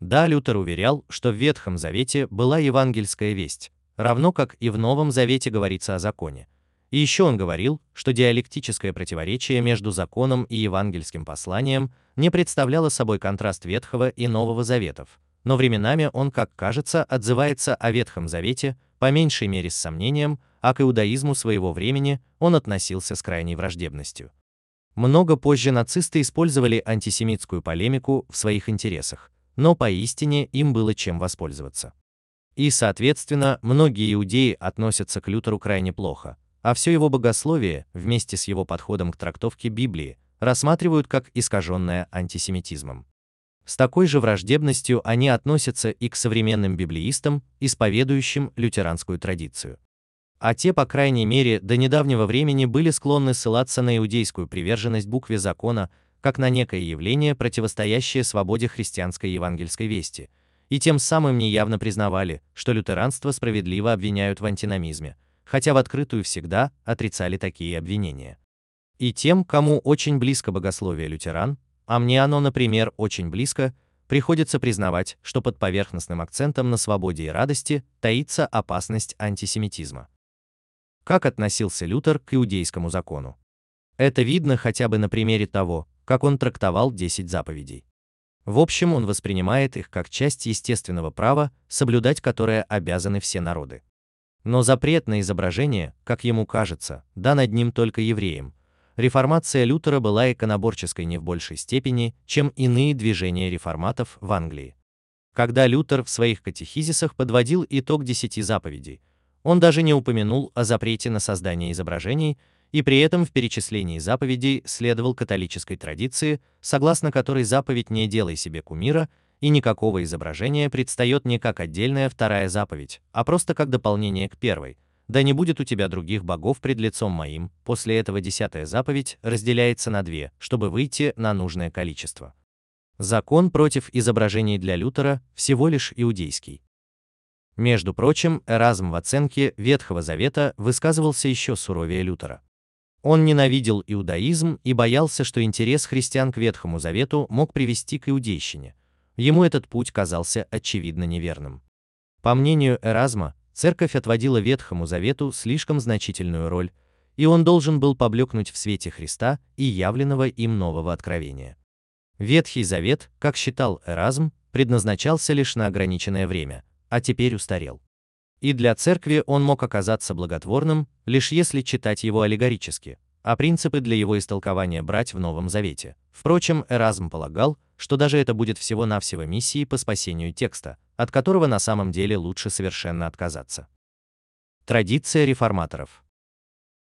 Да, Лютер уверял, что в Ветхом Завете была евангельская весть, равно как и в Новом Завете говорится о законе. И еще он говорил, что диалектическое противоречие между законом и евангельским посланием не представляло собой контраст Ветхого и Нового Заветов, но временами он, как кажется, отзывается о Ветхом Завете, по меньшей мере с сомнением, а к иудаизму своего времени он относился с крайней враждебностью. Много позже нацисты использовали антисемитскую полемику в своих интересах, но поистине им было чем воспользоваться. И, соответственно, многие иудеи относятся к Лютеру крайне плохо, а все его богословие, вместе с его подходом к трактовке Библии, рассматривают как искаженное антисемитизмом. С такой же враждебностью они относятся и к современным библеистам, исповедующим лютеранскую традицию. А те, по крайней мере, до недавнего времени были склонны ссылаться на иудейскую приверженность букве закона, как на некое явление, противостоящее свободе христианской евангельской вести, и тем самым неявно признавали, что лютеранство справедливо обвиняют в антиномизме, хотя в открытую всегда отрицали такие обвинения. И тем, кому очень близко богословие лютеран, а мне оно, например, очень близко, приходится признавать, что под поверхностным акцентом на свободе и радости таится опасность антисемитизма. Как относился Лютер к иудейскому закону? Это видно хотя бы на примере того, как он трактовал 10 заповедей. В общем, он воспринимает их как часть естественного права, соблюдать которое обязаны все народы. Но запрет на изображение, как ему кажется, дан одним только евреям, реформация Лютера была иконоборческой не в большей степени, чем иные движения реформатов в Англии. Когда Лютер в своих катехизисах подводил итог десяти заповедей, он даже не упомянул о запрете на создание изображений, и при этом в перечислении заповедей следовал католической традиции, согласно которой заповедь «не делай себе кумира» и никакого изображения предстает не как отдельная вторая заповедь, а просто как дополнение к первой, да не будет у тебя других богов пред лицом моим. После этого десятая заповедь разделяется на две, чтобы выйти на нужное количество. Закон против изображений для Лютера всего лишь иудейский. Между прочим, Эразм в оценке Ветхого Завета высказывался еще суровее Лютера. Он ненавидел иудаизм и боялся, что интерес христиан к Ветхому Завету мог привести к иудейщине. Ему этот путь казался очевидно неверным. По мнению Эразма, церковь отводила Ветхому Завету слишком значительную роль, и он должен был поблекнуть в свете Христа и явленного им нового откровения. Ветхий Завет, как считал Эразм, предназначался лишь на ограниченное время, а теперь устарел. И для церкви он мог оказаться благотворным, лишь если читать его аллегорически, а принципы для его истолкования брать в Новом Завете. Впрочем, Эразм полагал, что даже это будет всего-навсего миссией по спасению текста, от которого на самом деле лучше совершенно отказаться. Традиция реформаторов.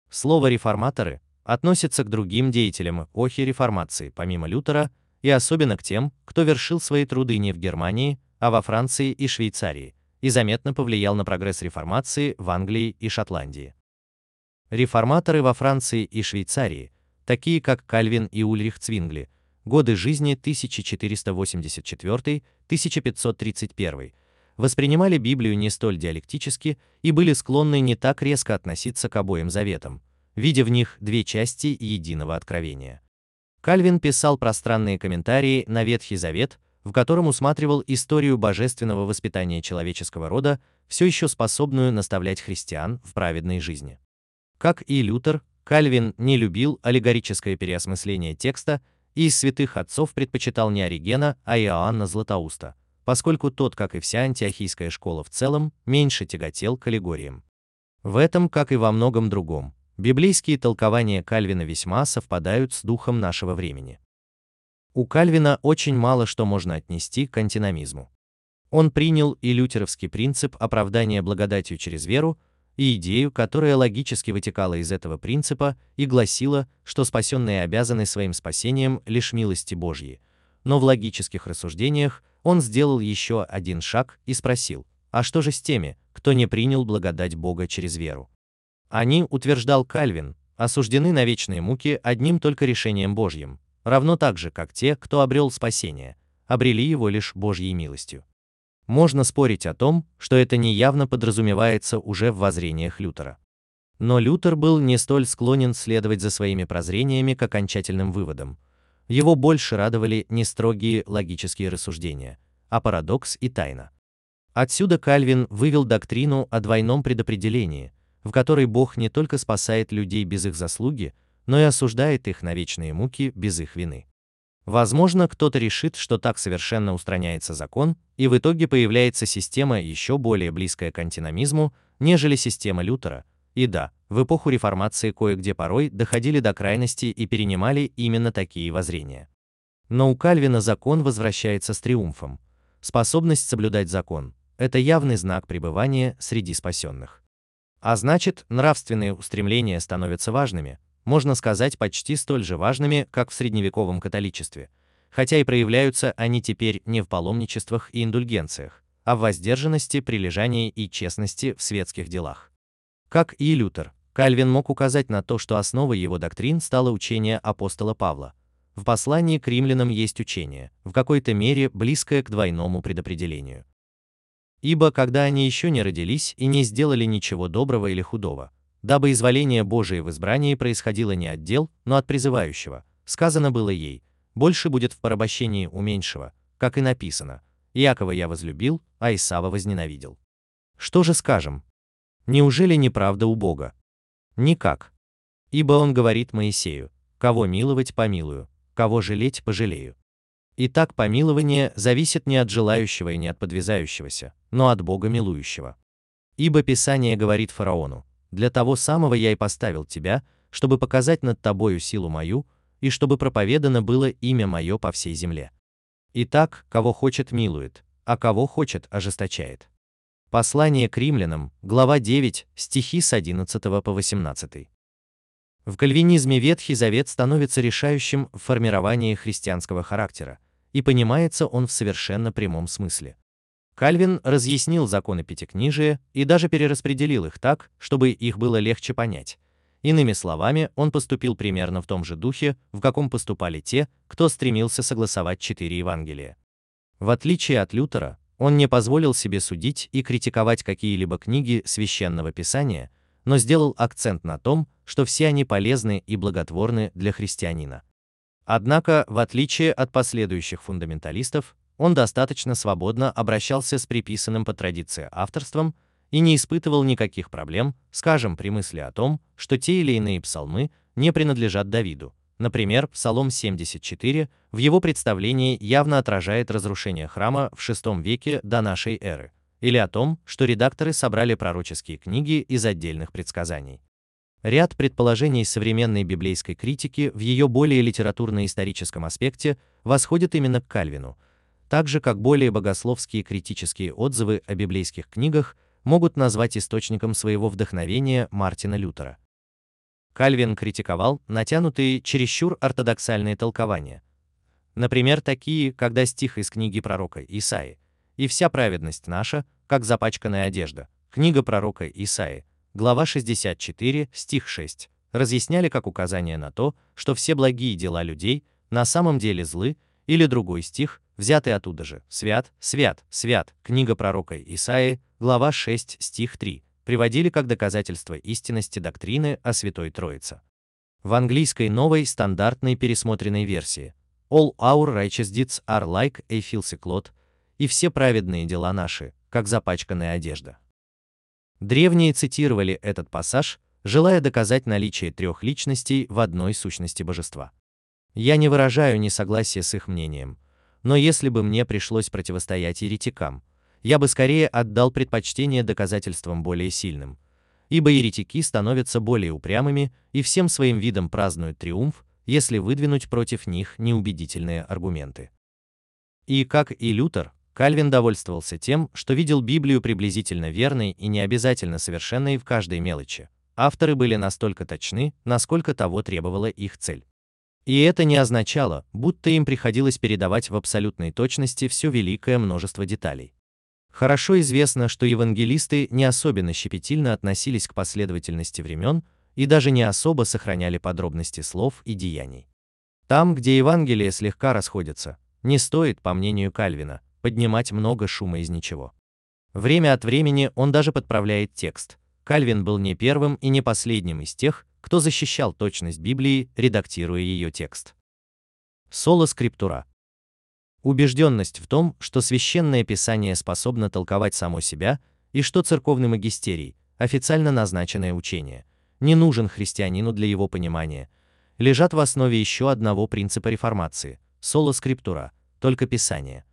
Слово «реформаторы» относится к другим деятелям эпохи реформации, помимо Лютера, и особенно к тем, кто вершил свои труды не в Германии, а во Франции и Швейцарии, и заметно повлиял на прогресс реформации в Англии и Шотландии. Реформаторы во Франции и Швейцарии, такие как Кальвин и Ульрих Цвингли, годы жизни 1484-1531, воспринимали Библию не столь диалектически и были склонны не так резко относиться к обоим заветам, видя в них две части единого откровения. Кальвин писал пространные комментарии на Ветхий Завет, в котором усматривал историю божественного воспитания человеческого рода, все еще способную наставлять христиан в праведной жизни. Как и Лютер, Кальвин не любил аллегорическое переосмысление текста и из святых отцов предпочитал не Оригена, а Иоанна Златоуста, поскольку тот, как и вся антиохийская школа в целом, меньше тяготел к аллегориям. В этом, как и во многом другом, библейские толкования Кальвина весьма совпадают с духом нашего времени. У Кальвина очень мало что можно отнести к антиномизму. Он принял и лютеровский принцип оправдания благодатью через веру, и идею, которая логически вытекала из этого принципа и гласила, что спасенные обязаны своим спасением лишь милости Божьей. Но в логических рассуждениях он сделал еще один шаг и спросил, а что же с теми, кто не принял благодать Бога через веру? Они, утверждал Кальвин, осуждены на вечные муки одним только решением Божьим, равно так же, как те, кто обрел спасение, обрели его лишь Божьей милостью. Можно спорить о том, что это неявно подразумевается уже в воззрениях Лютера. Но Лютер был не столь склонен следовать за своими прозрениями к окончательным выводам. Его больше радовали не строгие логические рассуждения, а парадокс и тайна. Отсюда Кальвин вывел доктрину о двойном предопределении, в которой Бог не только спасает людей без их заслуги, но и осуждает их на вечные муки без их вины. Возможно, кто-то решит, что так совершенно устраняется закон, и в итоге появляется система еще более близкая к антиномизму, нежели система Лютера. И да, в эпоху реформации кое-где порой доходили до крайности и перенимали именно такие воззрения. Но у Кальвина закон возвращается с триумфом. Способность соблюдать закон – это явный знак пребывания среди спасенных. А значит, нравственные устремления становятся важными, можно сказать, почти столь же важными, как в средневековом католичестве, хотя и проявляются они теперь не в паломничествах и индульгенциях, а в воздержанности, прилежании и честности в светских делах. Как и Лютер, Кальвин мог указать на то, что основой его доктрин стало учение апостола Павла. В послании к римлянам есть учение, в какой-то мере близкое к двойному предопределению. Ибо когда они еще не родились и не сделали ничего доброго или худого, дабы изволение Божие в избрании происходило не от дел, но от призывающего, сказано было ей, больше будет в порабощении у меньшего, как и написано, Иакова я возлюбил, а Исава возненавидел. Что же скажем? Неужели неправда у Бога? Никак. Ибо он говорит Моисею, кого миловать помилую, кого жалеть пожалею. Итак, помилование зависит не от желающего и не от подвязающегося, но от Бога милующего. Ибо Писание говорит фараону, для того самого я и поставил тебя, чтобы показать над тобою силу мою, и чтобы проповедано было имя мое по всей земле. Итак, кого хочет милует, а кого хочет ожесточает. Послание к римлянам, глава 9, стихи с 11 по 18. В кальвинизме Ветхий Завет становится решающим в формировании христианского характера, и понимается он в совершенно прямом смысле. Кальвин разъяснил законы Пятикнижия и даже перераспределил их так, чтобы их было легче понять. Иными словами, он поступил примерно в том же духе, в каком поступали те, кто стремился согласовать четыре Евангелия. В отличие от Лютера, он не позволил себе судить и критиковать какие-либо книги священного писания, но сделал акцент на том, что все они полезны и благотворны для христианина. Однако, в отличие от последующих фундаменталистов, он достаточно свободно обращался с приписанным по традиции авторством и не испытывал никаких проблем, скажем, при мысли о том, что те или иные псалмы не принадлежат Давиду, Например, Псалом 74 в его представлении явно отражает разрушение храма в VI веке до нашей эры, или о том, что редакторы собрали пророческие книги из отдельных предсказаний. Ряд предположений современной библейской критики в ее более литературно-историческом аспекте восходит именно к Кальвину, так же как более богословские критические отзывы о библейских книгах могут назвать источником своего вдохновения Мартина Лютера. Кальвин критиковал натянутые чересчур ортодоксальные толкования. Например, такие, когда стих из книги пророка Исаи «И вся праведность наша, как запачканная одежда», книга пророка Исаи, глава 64, стих 6, разъясняли как указание на то, что все благие дела людей на самом деле злы, или другой стих, взятый оттуда же, «Свят, свят, свят», книга пророка Исаи, глава 6, стих 3, приводили как доказательство истинности доктрины о Святой Троице. В английской новой стандартной пересмотренной версии All our righteous deeds are like a filthy cloth, и все праведные дела наши, как запачканная одежда. Древние цитировали этот пассаж, желая доказать наличие трех личностей в одной сущности божества. Я не выражаю несогласия с их мнением, но если бы мне пришлось противостоять еретикам, я бы скорее отдал предпочтение доказательствам более сильным, ибо еретики становятся более упрямыми и всем своим видом празднуют триумф, если выдвинуть против них неубедительные аргументы. И как и Лютер, Кальвин довольствовался тем, что видел Библию приблизительно верной и не обязательно совершенной в каждой мелочи. Авторы были настолько точны, насколько того требовала их цель. И это не означало, будто им приходилось передавать в абсолютной точности все великое множество деталей. Хорошо известно, что евангелисты не особенно щепетильно относились к последовательности времен и даже не особо сохраняли подробности слов и деяний. Там, где Евангелия слегка расходятся, не стоит, по мнению Кальвина, поднимать много шума из ничего. Время от времени он даже подправляет текст. Кальвин был не первым и не последним из тех, кто защищал точность Библии, редактируя ее текст. Соло скриптура Убежденность в том, что священное писание способно толковать само себя, и что церковный магистерий, официально назначенное учение, не нужен христианину для его понимания, лежат в основе еще одного принципа реформации – соло скриптура, только писание.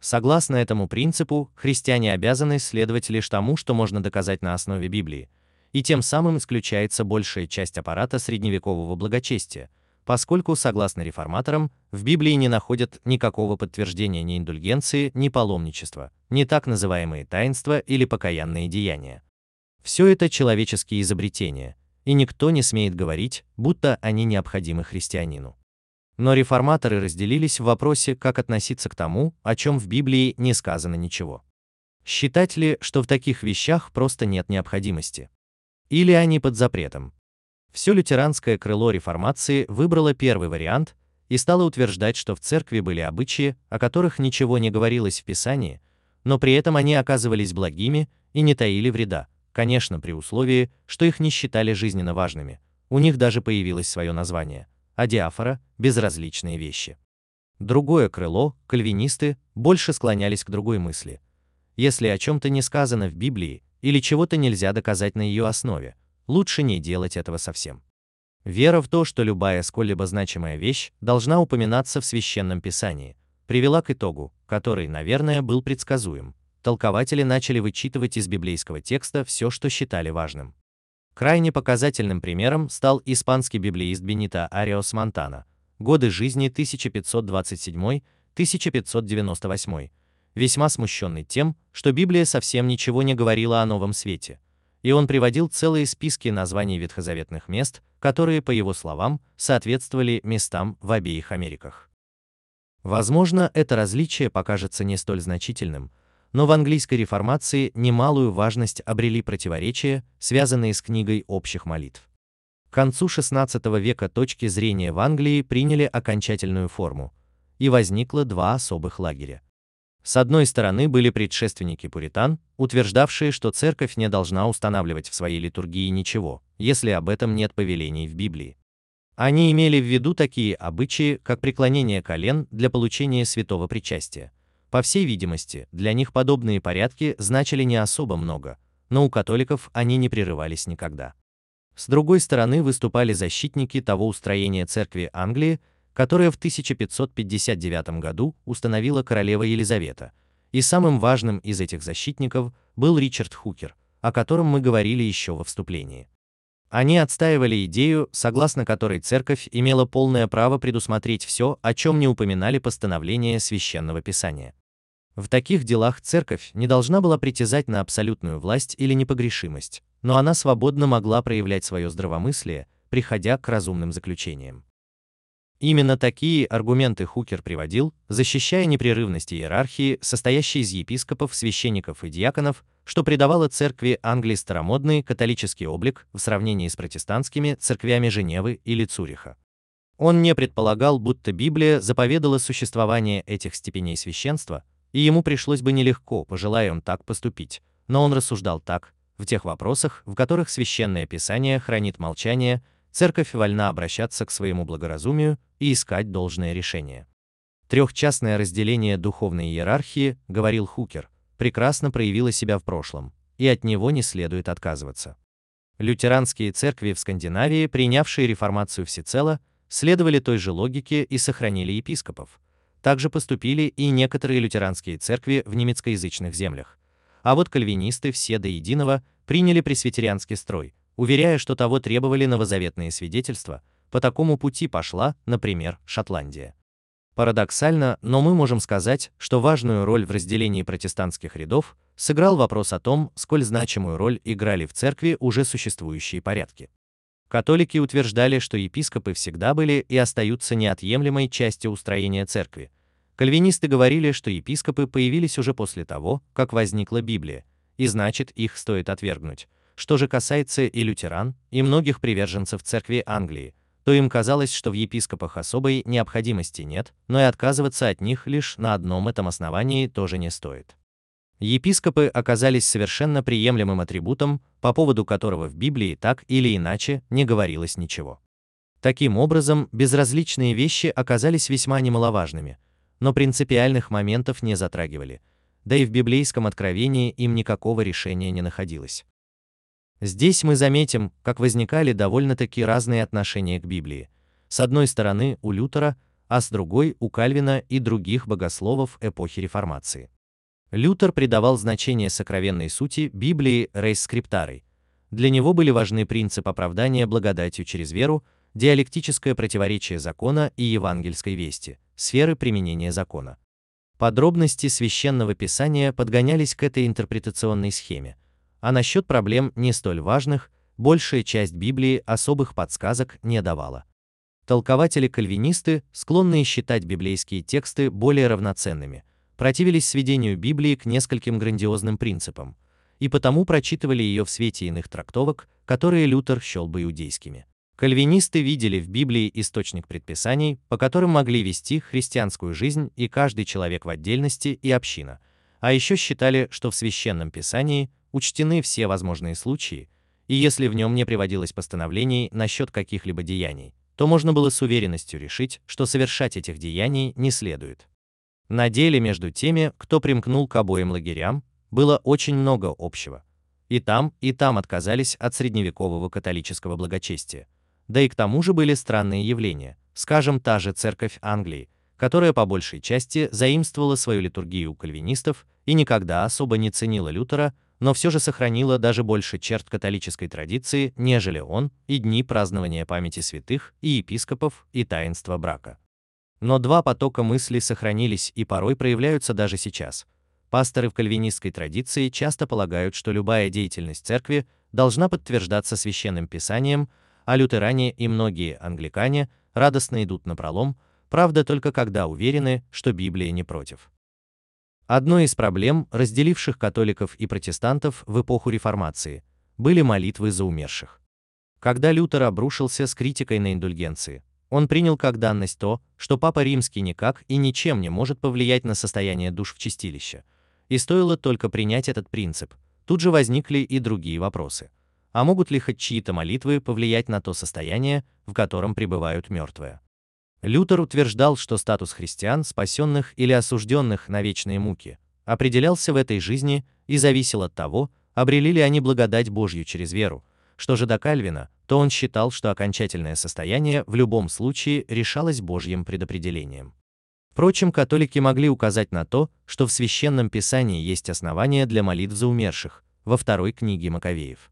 Согласно этому принципу, христиане обязаны следовать лишь тому, что можно доказать на основе Библии, и тем самым исключается большая часть аппарата средневекового благочестия, поскольку, согласно реформаторам, в Библии не находят никакого подтверждения ни индульгенции, ни паломничества, ни так называемые таинства или покаянные деяния. Все это человеческие изобретения, и никто не смеет говорить, будто они необходимы христианину. Но реформаторы разделились в вопросе, как относиться к тому, о чем в Библии не сказано ничего. Считать ли, что в таких вещах просто нет необходимости? Или они под запретом? Все лютеранское крыло реформации выбрало первый вариант и стало утверждать, что в церкви были обычаи, о которых ничего не говорилось в Писании, но при этом они оказывались благими и не таили вреда, конечно, при условии, что их не считали жизненно важными. У них даже появилось свое название – а диафора – безразличные вещи. Другое крыло, кальвинисты, больше склонялись к другой мысли. Если о чем-то не сказано в Библии или чего-то нельзя доказать на ее основе, лучше не делать этого совсем. Вера в то, что любая сколь-либо значимая вещь должна упоминаться в священном писании, привела к итогу, который, наверное, был предсказуем. Толкователи начали вычитывать из библейского текста все, что считали важным. Крайне показательным примером стал испанский библеист Бенито Ариос Монтана, годы жизни 1527-1598, весьма смущенный тем, что Библия совсем ничего не говорила о Новом Свете, и он приводил целые списки названий ветхозаветных мест, которые, по его словам, соответствовали местам в обеих Америках. Возможно, это различие покажется не столь значительным, но в английской реформации немалую важность обрели противоречия, связанные с книгой общих молитв. К концу XVI века точки зрения в Англии приняли окончательную форму, и возникло два особых лагеря. С одной стороны были предшественники пуритан, утверждавшие, что церковь не должна устанавливать в своей литургии ничего, если об этом нет повелений в Библии. Они имели в виду такие обычаи, как преклонение колен для получения святого причастия, по всей видимости, для них подобные порядки значили не особо много, но у католиков они не прерывались никогда. С другой стороны выступали защитники того устроения церкви Англии, которое в 1559 году установила королева Елизавета, и самым важным из этих защитников был Ричард Хукер, о котором мы говорили еще во вступлении. Они отстаивали идею, согласно которой церковь имела полное право предусмотреть все, о чем не упоминали постановления священного писания. В таких делах церковь не должна была притязать на абсолютную власть или непогрешимость, но она свободно могла проявлять свое здравомыслие, приходя к разумным заключениям. Именно такие аргументы Хукер приводил, защищая непрерывность иерархии, состоящей из епископов, священников и диаконов, что придавало церкви Англии старомодный католический облик в сравнении с протестантскими церквями Женевы или Цюриха. Он не предполагал, будто Библия заповедала существование этих степеней священства, и ему пришлось бы нелегко, пожелая он так поступить, но он рассуждал так, в тех вопросах, в которых священное писание хранит молчание, церковь вольна обращаться к своему благоразумию и искать должное решение. Трехчастное разделение духовной иерархии, говорил Хукер, прекрасно проявило себя в прошлом, и от него не следует отказываться. Лютеранские церкви в Скандинавии, принявшие реформацию всецело, следовали той же логике и сохранили епископов, также поступили и некоторые лютеранские церкви в немецкоязычных землях. А вот кальвинисты все до единого приняли пресвитерианский строй, уверяя, что того требовали новозаветные свидетельства, по такому пути пошла, например, Шотландия. Парадоксально, но мы можем сказать, что важную роль в разделении протестантских рядов сыграл вопрос о том, сколь значимую роль играли в церкви уже существующие порядки. Католики утверждали, что епископы всегда были и остаются неотъемлемой частью устроения церкви. Кальвинисты говорили, что епископы появились уже после того, как возникла Библия, и значит, их стоит отвергнуть. Что же касается и лютеран, и многих приверженцев церкви Англии, то им казалось, что в епископах особой необходимости нет, но и отказываться от них лишь на одном этом основании тоже не стоит. Епископы оказались совершенно приемлемым атрибутом, по поводу которого в Библии так или иначе не говорилось ничего. Таким образом, безразличные вещи оказались весьма немаловажными, но принципиальных моментов не затрагивали, да и в библейском откровении им никакого решения не находилось. Здесь мы заметим, как возникали довольно-таки разные отношения к Библии. С одной стороны у Лютера, а с другой у Кальвина и других богословов эпохи Реформации. Лютер придавал значение сокровенной сути Библии рейс скриптарой. Для него были важны принцип оправдания благодатью через веру, диалектическое противоречие закона и евангельской вести, сферы применения закона. Подробности священного писания подгонялись к этой интерпретационной схеме, а насчет проблем не столь важных, большая часть Библии особых подсказок не давала. Толкователи-кальвинисты, склонные считать библейские тексты более равноценными, противились сведению Библии к нескольким грандиозным принципам, и потому прочитывали ее в свете иных трактовок, которые Лютер счел бы иудейскими. Кальвинисты видели в Библии источник предписаний, по которым могли вести христианскую жизнь и каждый человек в отдельности и община, а еще считали, что в священном писании учтены все возможные случаи, и если в нем не приводилось постановлений насчет каких-либо деяний, то можно было с уверенностью решить, что совершать этих деяний не следует. На деле между теми, кто примкнул к обоим лагерям, было очень много общего. И там, и там отказались от средневекового католического благочестия. Да и к тому же были странные явления, скажем, та же церковь Англии, которая по большей части заимствовала свою литургию у кальвинистов и никогда особо не ценила Лютера, но все же сохранила даже больше черт католической традиции, нежели он, и дни празднования памяти святых, и епископов, и таинства брака. Но два потока мысли сохранились и порой проявляются даже сейчас. Пасторы в кальвинистской традиции часто полагают, что любая деятельность церкви должна подтверждаться священным писанием, а лютеране и многие англикане радостно идут на пролом, правда только когда уверены, что Библия не против. Одной из проблем, разделивших католиков и протестантов в эпоху реформации, были молитвы за умерших. Когда Лютер обрушился с критикой на индульгенции, он принял как данность то, что Папа Римский никак и ничем не может повлиять на состояние душ в чистилище. И стоило только принять этот принцип, тут же возникли и другие вопросы. А могут ли хоть чьи-то молитвы повлиять на то состояние, в котором пребывают мертвые? Лютер утверждал, что статус христиан, спасенных или осужденных на вечные муки, определялся в этой жизни и зависел от того, обрели ли они благодать Божью через веру. Что же до Кальвина, то он считал, что окончательное состояние в любом случае решалось Божьим предопределением. Впрочем, католики могли указать на то, что в священном писании есть основания для молитв за умерших, во второй книге Маковеев.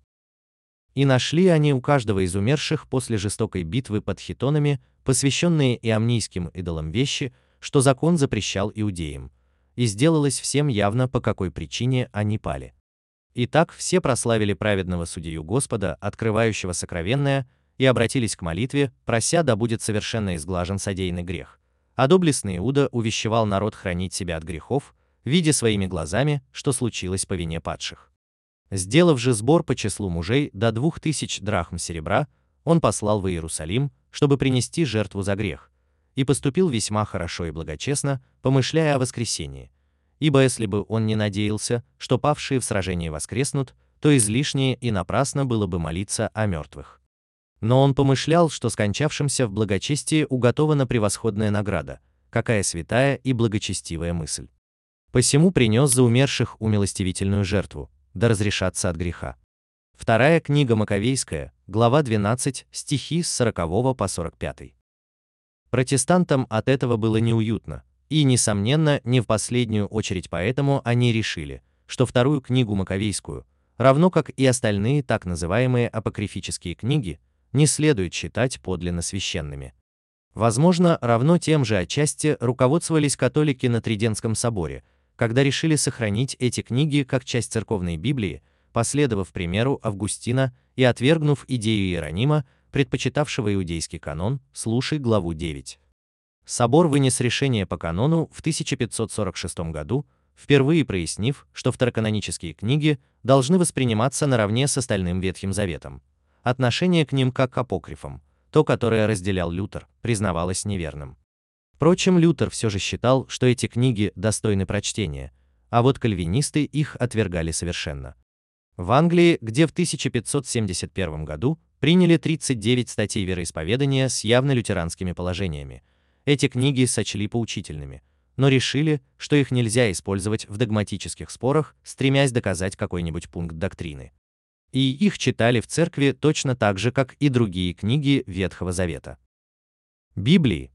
И нашли они у каждого из умерших после жестокой битвы под хитонами, посвященные иомнийским идолам вещи, что закон запрещал иудеям, и сделалось всем явно, по какой причине они пали. Итак, все прославили праведного судью Господа, открывающего сокровенное, и обратились к молитве, прося да будет совершенно изглажен содеянный грех. А доблестный Иуда увещевал народ хранить себя от грехов, видя своими глазами, что случилось по вине падших. Сделав же сбор по числу мужей до двух тысяч драхм серебра, он послал в Иерусалим, чтобы принести жертву за грех, и поступил весьма хорошо и благочестно, помышляя о воскресении. Ибо если бы он не надеялся, что павшие в сражении воскреснут, то излишнее и напрасно было бы молиться о мертвых. Но он помышлял, что скончавшимся в благочестии уготована превосходная награда, какая святая и благочестивая мысль. Посему принес за умерших умилостивительную жертву, да разрешаться от греха. Вторая книга Маковейская, глава 12, стихи с 40 по 45. Протестантам от этого было неуютно, и, несомненно, не в последнюю очередь поэтому они решили, что вторую книгу Маковейскую, равно как и остальные так называемые апокрифические книги, не следует считать подлинно священными. Возможно, равно тем же отчасти руководствовались католики на Триденском соборе – когда решили сохранить эти книги как часть церковной Библии, последовав примеру Августина и отвергнув идею Иеронима, предпочитавшего иудейский канон, слушай главу 9. Собор вынес решение по канону в 1546 году, впервые прояснив, что второканонические книги должны восприниматься наравне с остальным Ветхим Заветом. Отношение к ним как к апокрифам, то, которое разделял Лютер, признавалось неверным. Впрочем, Лютер все же считал, что эти книги достойны прочтения, а вот кальвинисты их отвергали совершенно. В Англии, где в 1571 году приняли 39 статей вероисповедания с явно лютеранскими положениями, эти книги сочли поучительными, но решили, что их нельзя использовать в догматических спорах, стремясь доказать какой-нибудь пункт доктрины. И их читали в церкви точно так же, как и другие книги Ветхого Завета. Библии,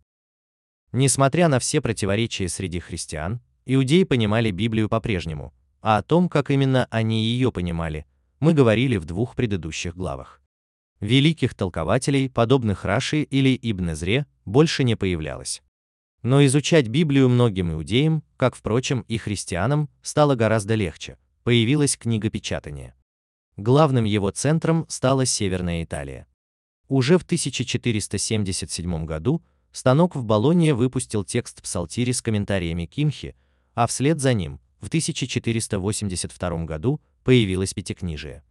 Несмотря на все противоречия среди христиан, иудеи понимали Библию по-прежнему, а о том, как именно они ее понимали, мы говорили в двух предыдущих главах. Великих толкователей, подобных Раши или Ибн Зре, больше не появлялось. Но изучать Библию многим иудеям, как, впрочем, и христианам, стало гораздо легче, появилась книга печатания. Главным его центром стала Северная Италия. Уже в 1477 году станок в Болонье выпустил текст псалтири с комментариями Кимхи, а вслед за ним, в 1482 году, появилось Пятикнижие.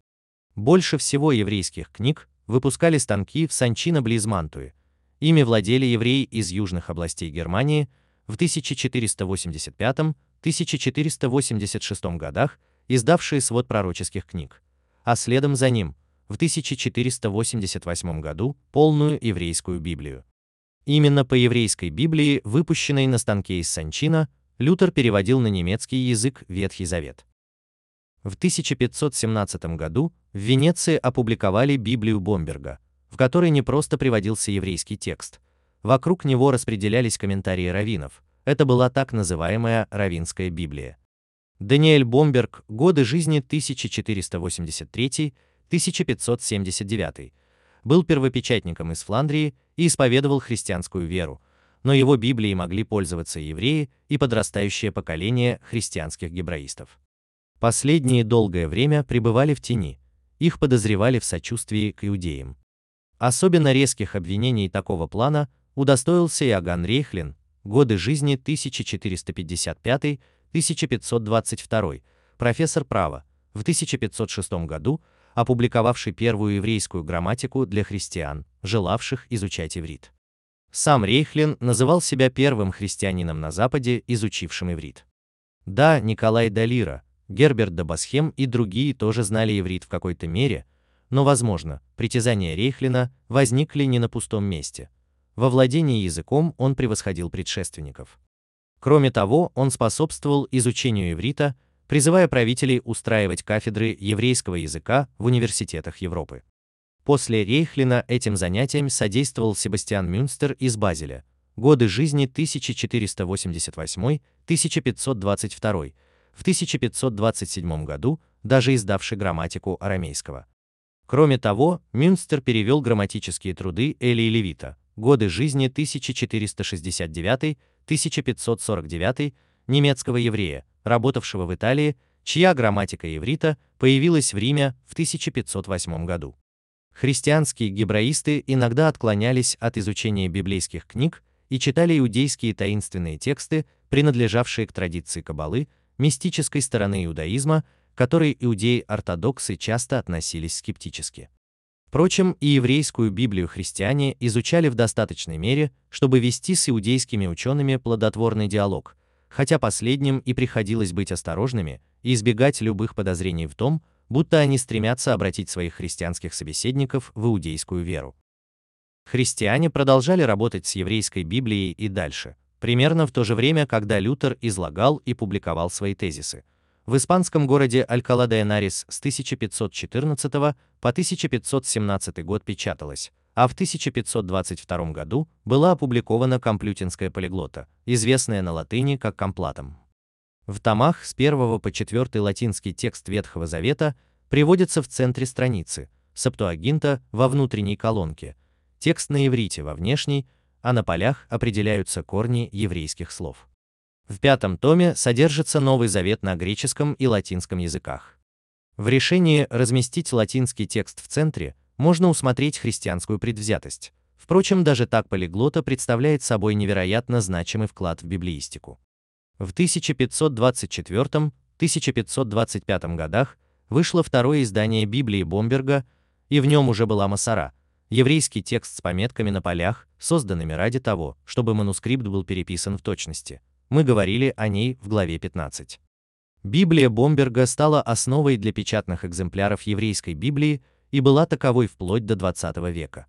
Больше всего еврейских книг выпускали станки в Санчино близ Мантуи. Ими владели евреи из южных областей Германии в 1485-1486 годах, издавшие свод пророческих книг, а следом за ним в 1488 году полную еврейскую Библию. Именно по еврейской Библии, выпущенной на станке из Санчина, Лютер переводил на немецкий язык Ветхий Завет. В 1517 году в Венеции опубликовали Библию Бомберга, в которой не просто приводился еврейский текст. Вокруг него распределялись комментарии раввинов. Это была так называемая Равинская Библия. Даниэль Бомберг, годы жизни 1483 1579, был первопечатником из Фландрии и исповедовал христианскую веру, но его Библией могли пользоваться евреи и подрастающее поколение христианских гебраистов. Последние долгое время пребывали в тени, их подозревали в сочувствии к иудеям. Особенно резких обвинений такого плана удостоился Иоганн Рейхлин, годы жизни 1455-1522, профессор права, в 1506 году опубликовавший первую еврейскую грамматику для христиан, желавших изучать иврит. Сам Рейхлин называл себя первым христианином на Западе, изучившим иврит. Да, Николай Далира, Герберт Дабасхем и другие тоже знали иврит в какой-то мере, но, возможно, притязания Рейхлина возникли не на пустом месте. Во владении языком он превосходил предшественников. Кроме того, он способствовал изучению иврита, призывая правителей устраивать кафедры еврейского языка в университетах Европы. После Рейхлина этим занятиям содействовал Себастьян Мюнстер из Базеля. Годы жизни 1428-1522, в 1527 году даже издавший грамматику арамейского. Кроме того, Мюнстер перевел грамматические труды Эли Левита, годы жизни 1469-1549, немецкого еврея, работавшего в Италии, чья грамматика иврита появилась в Риме в 1508 году. Христианские гебраисты иногда отклонялись от изучения библейских книг и читали иудейские таинственные тексты, принадлежавшие к традиции Каббалы, мистической стороны иудаизма, к которой иудеи-ортодоксы часто относились скептически. Впрочем, и еврейскую Библию христиане изучали в достаточной мере, чтобы вести с иудейскими учеными плодотворный диалог, хотя последним и приходилось быть осторожными и избегать любых подозрений в том, будто они стремятся обратить своих христианских собеседников в иудейскую веру. Христиане продолжали работать с еврейской Библией и дальше, примерно в то же время, когда Лютер излагал и публиковал свои тезисы. В испанском городе Алькала де Энарис с 1514 по 1517 год печаталось а в 1522 году была опубликована Комплютинская полиглота, известная на латыни как комплатом. В томах с 1 по 4 латинский текст Ветхого Завета приводится в центре страницы, септуагинта во внутренней колонке, текст на иврите во внешней, а на полях определяются корни еврейских слов. В пятом томе содержится Новый Завет на греческом и латинском языках. В решении разместить латинский текст в центре можно усмотреть христианскую предвзятость. Впрочем, даже так полиглота представляет собой невероятно значимый вклад в библеистику. В 1524-1525 годах вышло второе издание Библии Бомберга, и в нем уже была Масара, еврейский текст с пометками на полях, созданными ради того, чтобы манускрипт был переписан в точности. Мы говорили о ней в главе 15. Библия Бомберга стала основой для печатных экземпляров еврейской Библии и была таковой вплоть до 20 века.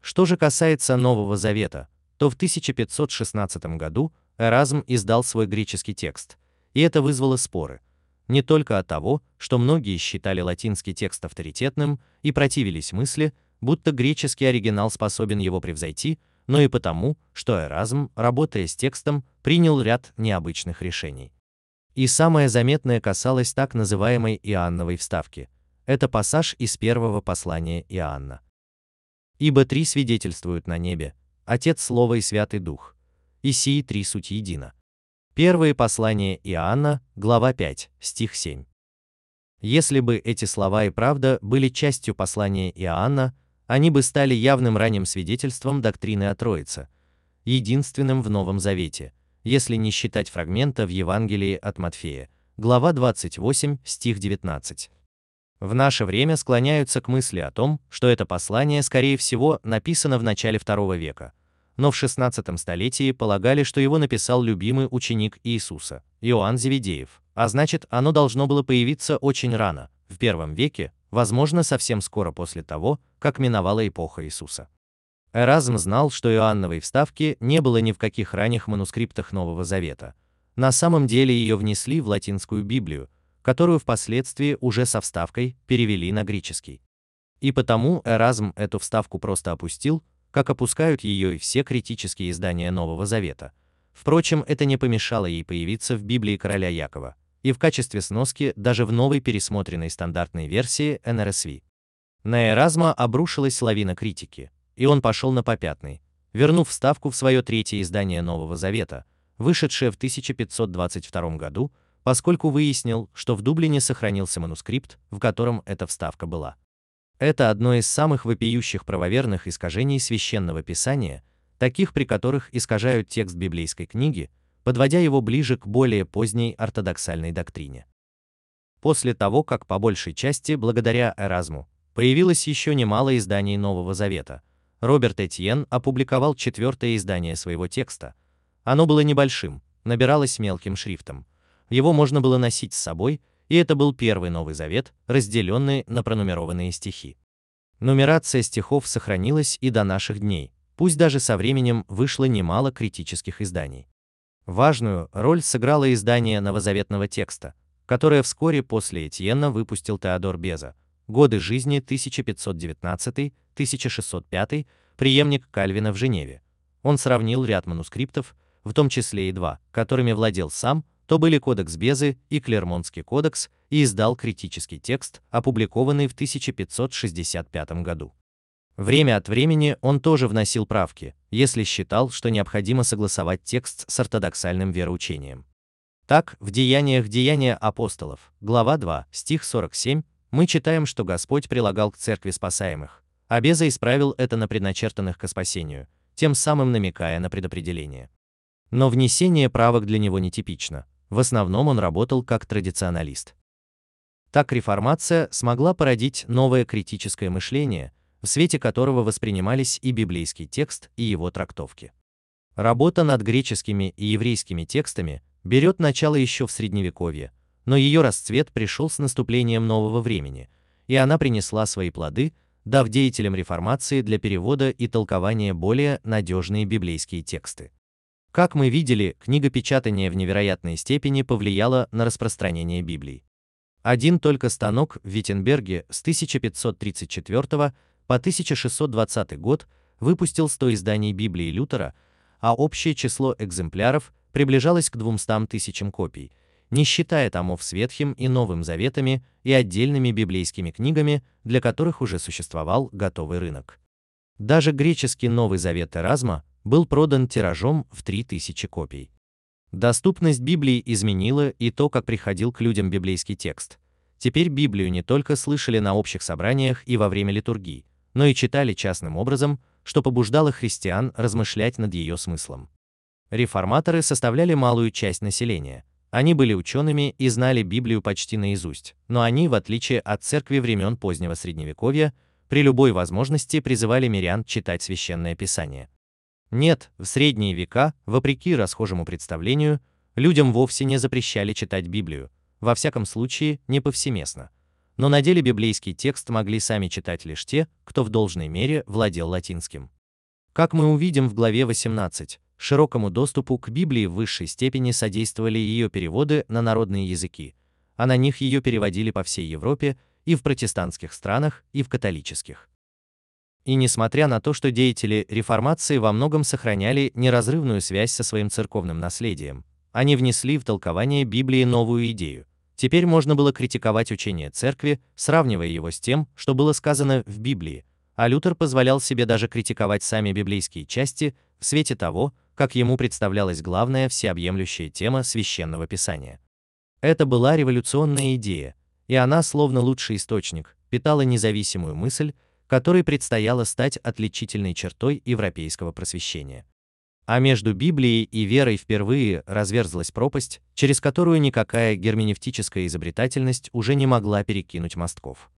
Что же касается Нового Завета, то в 1516 году Эразм издал свой греческий текст, и это вызвало споры, не только от того, что многие считали латинский текст авторитетным и противились мысли, будто греческий оригинал способен его превзойти, но и потому, что Эразм, работая с текстом, принял ряд необычных решений. И самое заметное касалось так называемой Иоанновой вставки – это пассаж из первого послания Иоанна. Ибо три свидетельствуют на небе, Отец, Слово и Святый Дух, и сии три суть едино. Первое послание Иоанна, глава 5, стих 7. Если бы эти слова и правда были частью послания Иоанна, они бы стали явным ранним свидетельством доктрины о Троице, единственным в Новом Завете, если не считать фрагмента в Евангелии от Матфея, глава 28, стих 19. В наше время склоняются к мысли о том, что это послание, скорее всего, написано в начале II века, но в 16 столетии полагали, что его написал любимый ученик Иисуса, Иоанн Зеведеев, а значит, оно должно было появиться очень рано, в первом веке, возможно, совсем скоро после того, как миновала эпоха Иисуса. Эразм знал, что Иоанновой вставки не было ни в каких ранних манускриптах Нового Завета. На самом деле ее внесли в латинскую Библию, которую впоследствии уже со вставкой перевели на греческий. И потому Эразм эту вставку просто опустил, как опускают ее и все критические издания Нового Завета. Впрочем, это не помешало ей появиться в Библии короля Якова, и в качестве сноски даже в новой пересмотренной стандартной версии НРСВ. На Эразма обрушилась лавина критики, и он пошел на попятный, вернув вставку в свое третье издание Нового Завета, вышедшее в 1522 году, поскольку выяснил, что в Дублине сохранился манускрипт, в котором эта вставка была. Это одно из самых вопиющих правоверных искажений священного писания, таких при которых искажают текст библейской книги, подводя его ближе к более поздней ортодоксальной доктрине. После того, как по большей части, благодаря Эразму, появилось еще немало изданий Нового Завета, Роберт Этьен опубликовал четвертое издание своего текста. Оно было небольшим, набиралось мелким шрифтом. Его можно было носить с собой, и это был первый Новый Завет, разделенный на пронумерованные стихи. Нумерация стихов сохранилась и до наших дней, пусть даже со временем вышло немало критических изданий. Важную роль сыграло издание новозаветного текста, которое вскоре после Этьена выпустил Теодор Беза, годы жизни 1519-1605, преемник Кальвина в Женеве. Он сравнил ряд манускриптов, в том числе и два, которыми владел сам, то были Кодекс Безы и Клермонский кодекс, и издал критический текст, опубликованный в 1565 году. Время от времени он тоже вносил правки, если считал, что необходимо согласовать текст с ортодоксальным вероучением. Так, в Деяниях Деяния апостолов, глава 2, стих 47, мы читаем, что Господь прилагал к церкви спасаемых, а Беза исправил это на предначертанных к спасению, тем самым намекая на предопределение. Но внесение правок для него нетипично, в основном он работал как традиционалист. Так реформация смогла породить новое критическое мышление, в свете которого воспринимались и библейский текст, и его трактовки. Работа над греческими и еврейскими текстами берет начало еще в Средневековье, но ее расцвет пришел с наступлением нового времени, и она принесла свои плоды, дав деятелям реформации для перевода и толкования более надежные библейские тексты. Как мы видели, книгопечатание в невероятной степени повлияло на распространение Библии. Один только станок в Виттенберге с 1534 по 1620 год выпустил 100 изданий Библии Лютера, а общее число экземпляров приближалось к 200 тысячам копий, не считая томов с Ветхим и Новым Заветами и отдельными библейскими книгами, для которых уже существовал готовый рынок. Даже греческий Новый Завет Эразма был продан тиражом в 3000 копий. Доступность Библии изменила и то, как приходил к людям библейский текст. Теперь Библию не только слышали на общих собраниях и во время литургии, но и читали частным образом, что побуждало христиан размышлять над ее смыслом. Реформаторы составляли малую часть населения. Они были учеными и знали Библию почти наизусть, но они, в отличие от церкви времен позднего Средневековья, при любой возможности призывали мирян читать священное писание. Нет, в средние века, вопреки расхожему представлению, людям вовсе не запрещали читать Библию, во всяком случае, не повсеместно. Но на деле библейский текст могли сами читать лишь те, кто в должной мере владел латинским. Как мы увидим в главе 18, широкому доступу к Библии в высшей степени содействовали ее переводы на народные языки, а на них ее переводили по всей Европе и в протестантских странах, и в католических. И несмотря на то, что деятели реформации во многом сохраняли неразрывную связь со своим церковным наследием, они внесли в толкование Библии новую идею. Теперь можно было критиковать учение церкви, сравнивая его с тем, что было сказано в Библии, а Лютер позволял себе даже критиковать сами библейские части в свете того, как ему представлялась главная всеобъемлющая тема священного писания. Это была революционная идея, и она, словно лучший источник, питала независимую мысль, которой предстояло стать отличительной чертой европейского просвещения. А между Библией и верой впервые разверзлась пропасть, через которую никакая герменевтическая изобретательность уже не могла перекинуть мостков.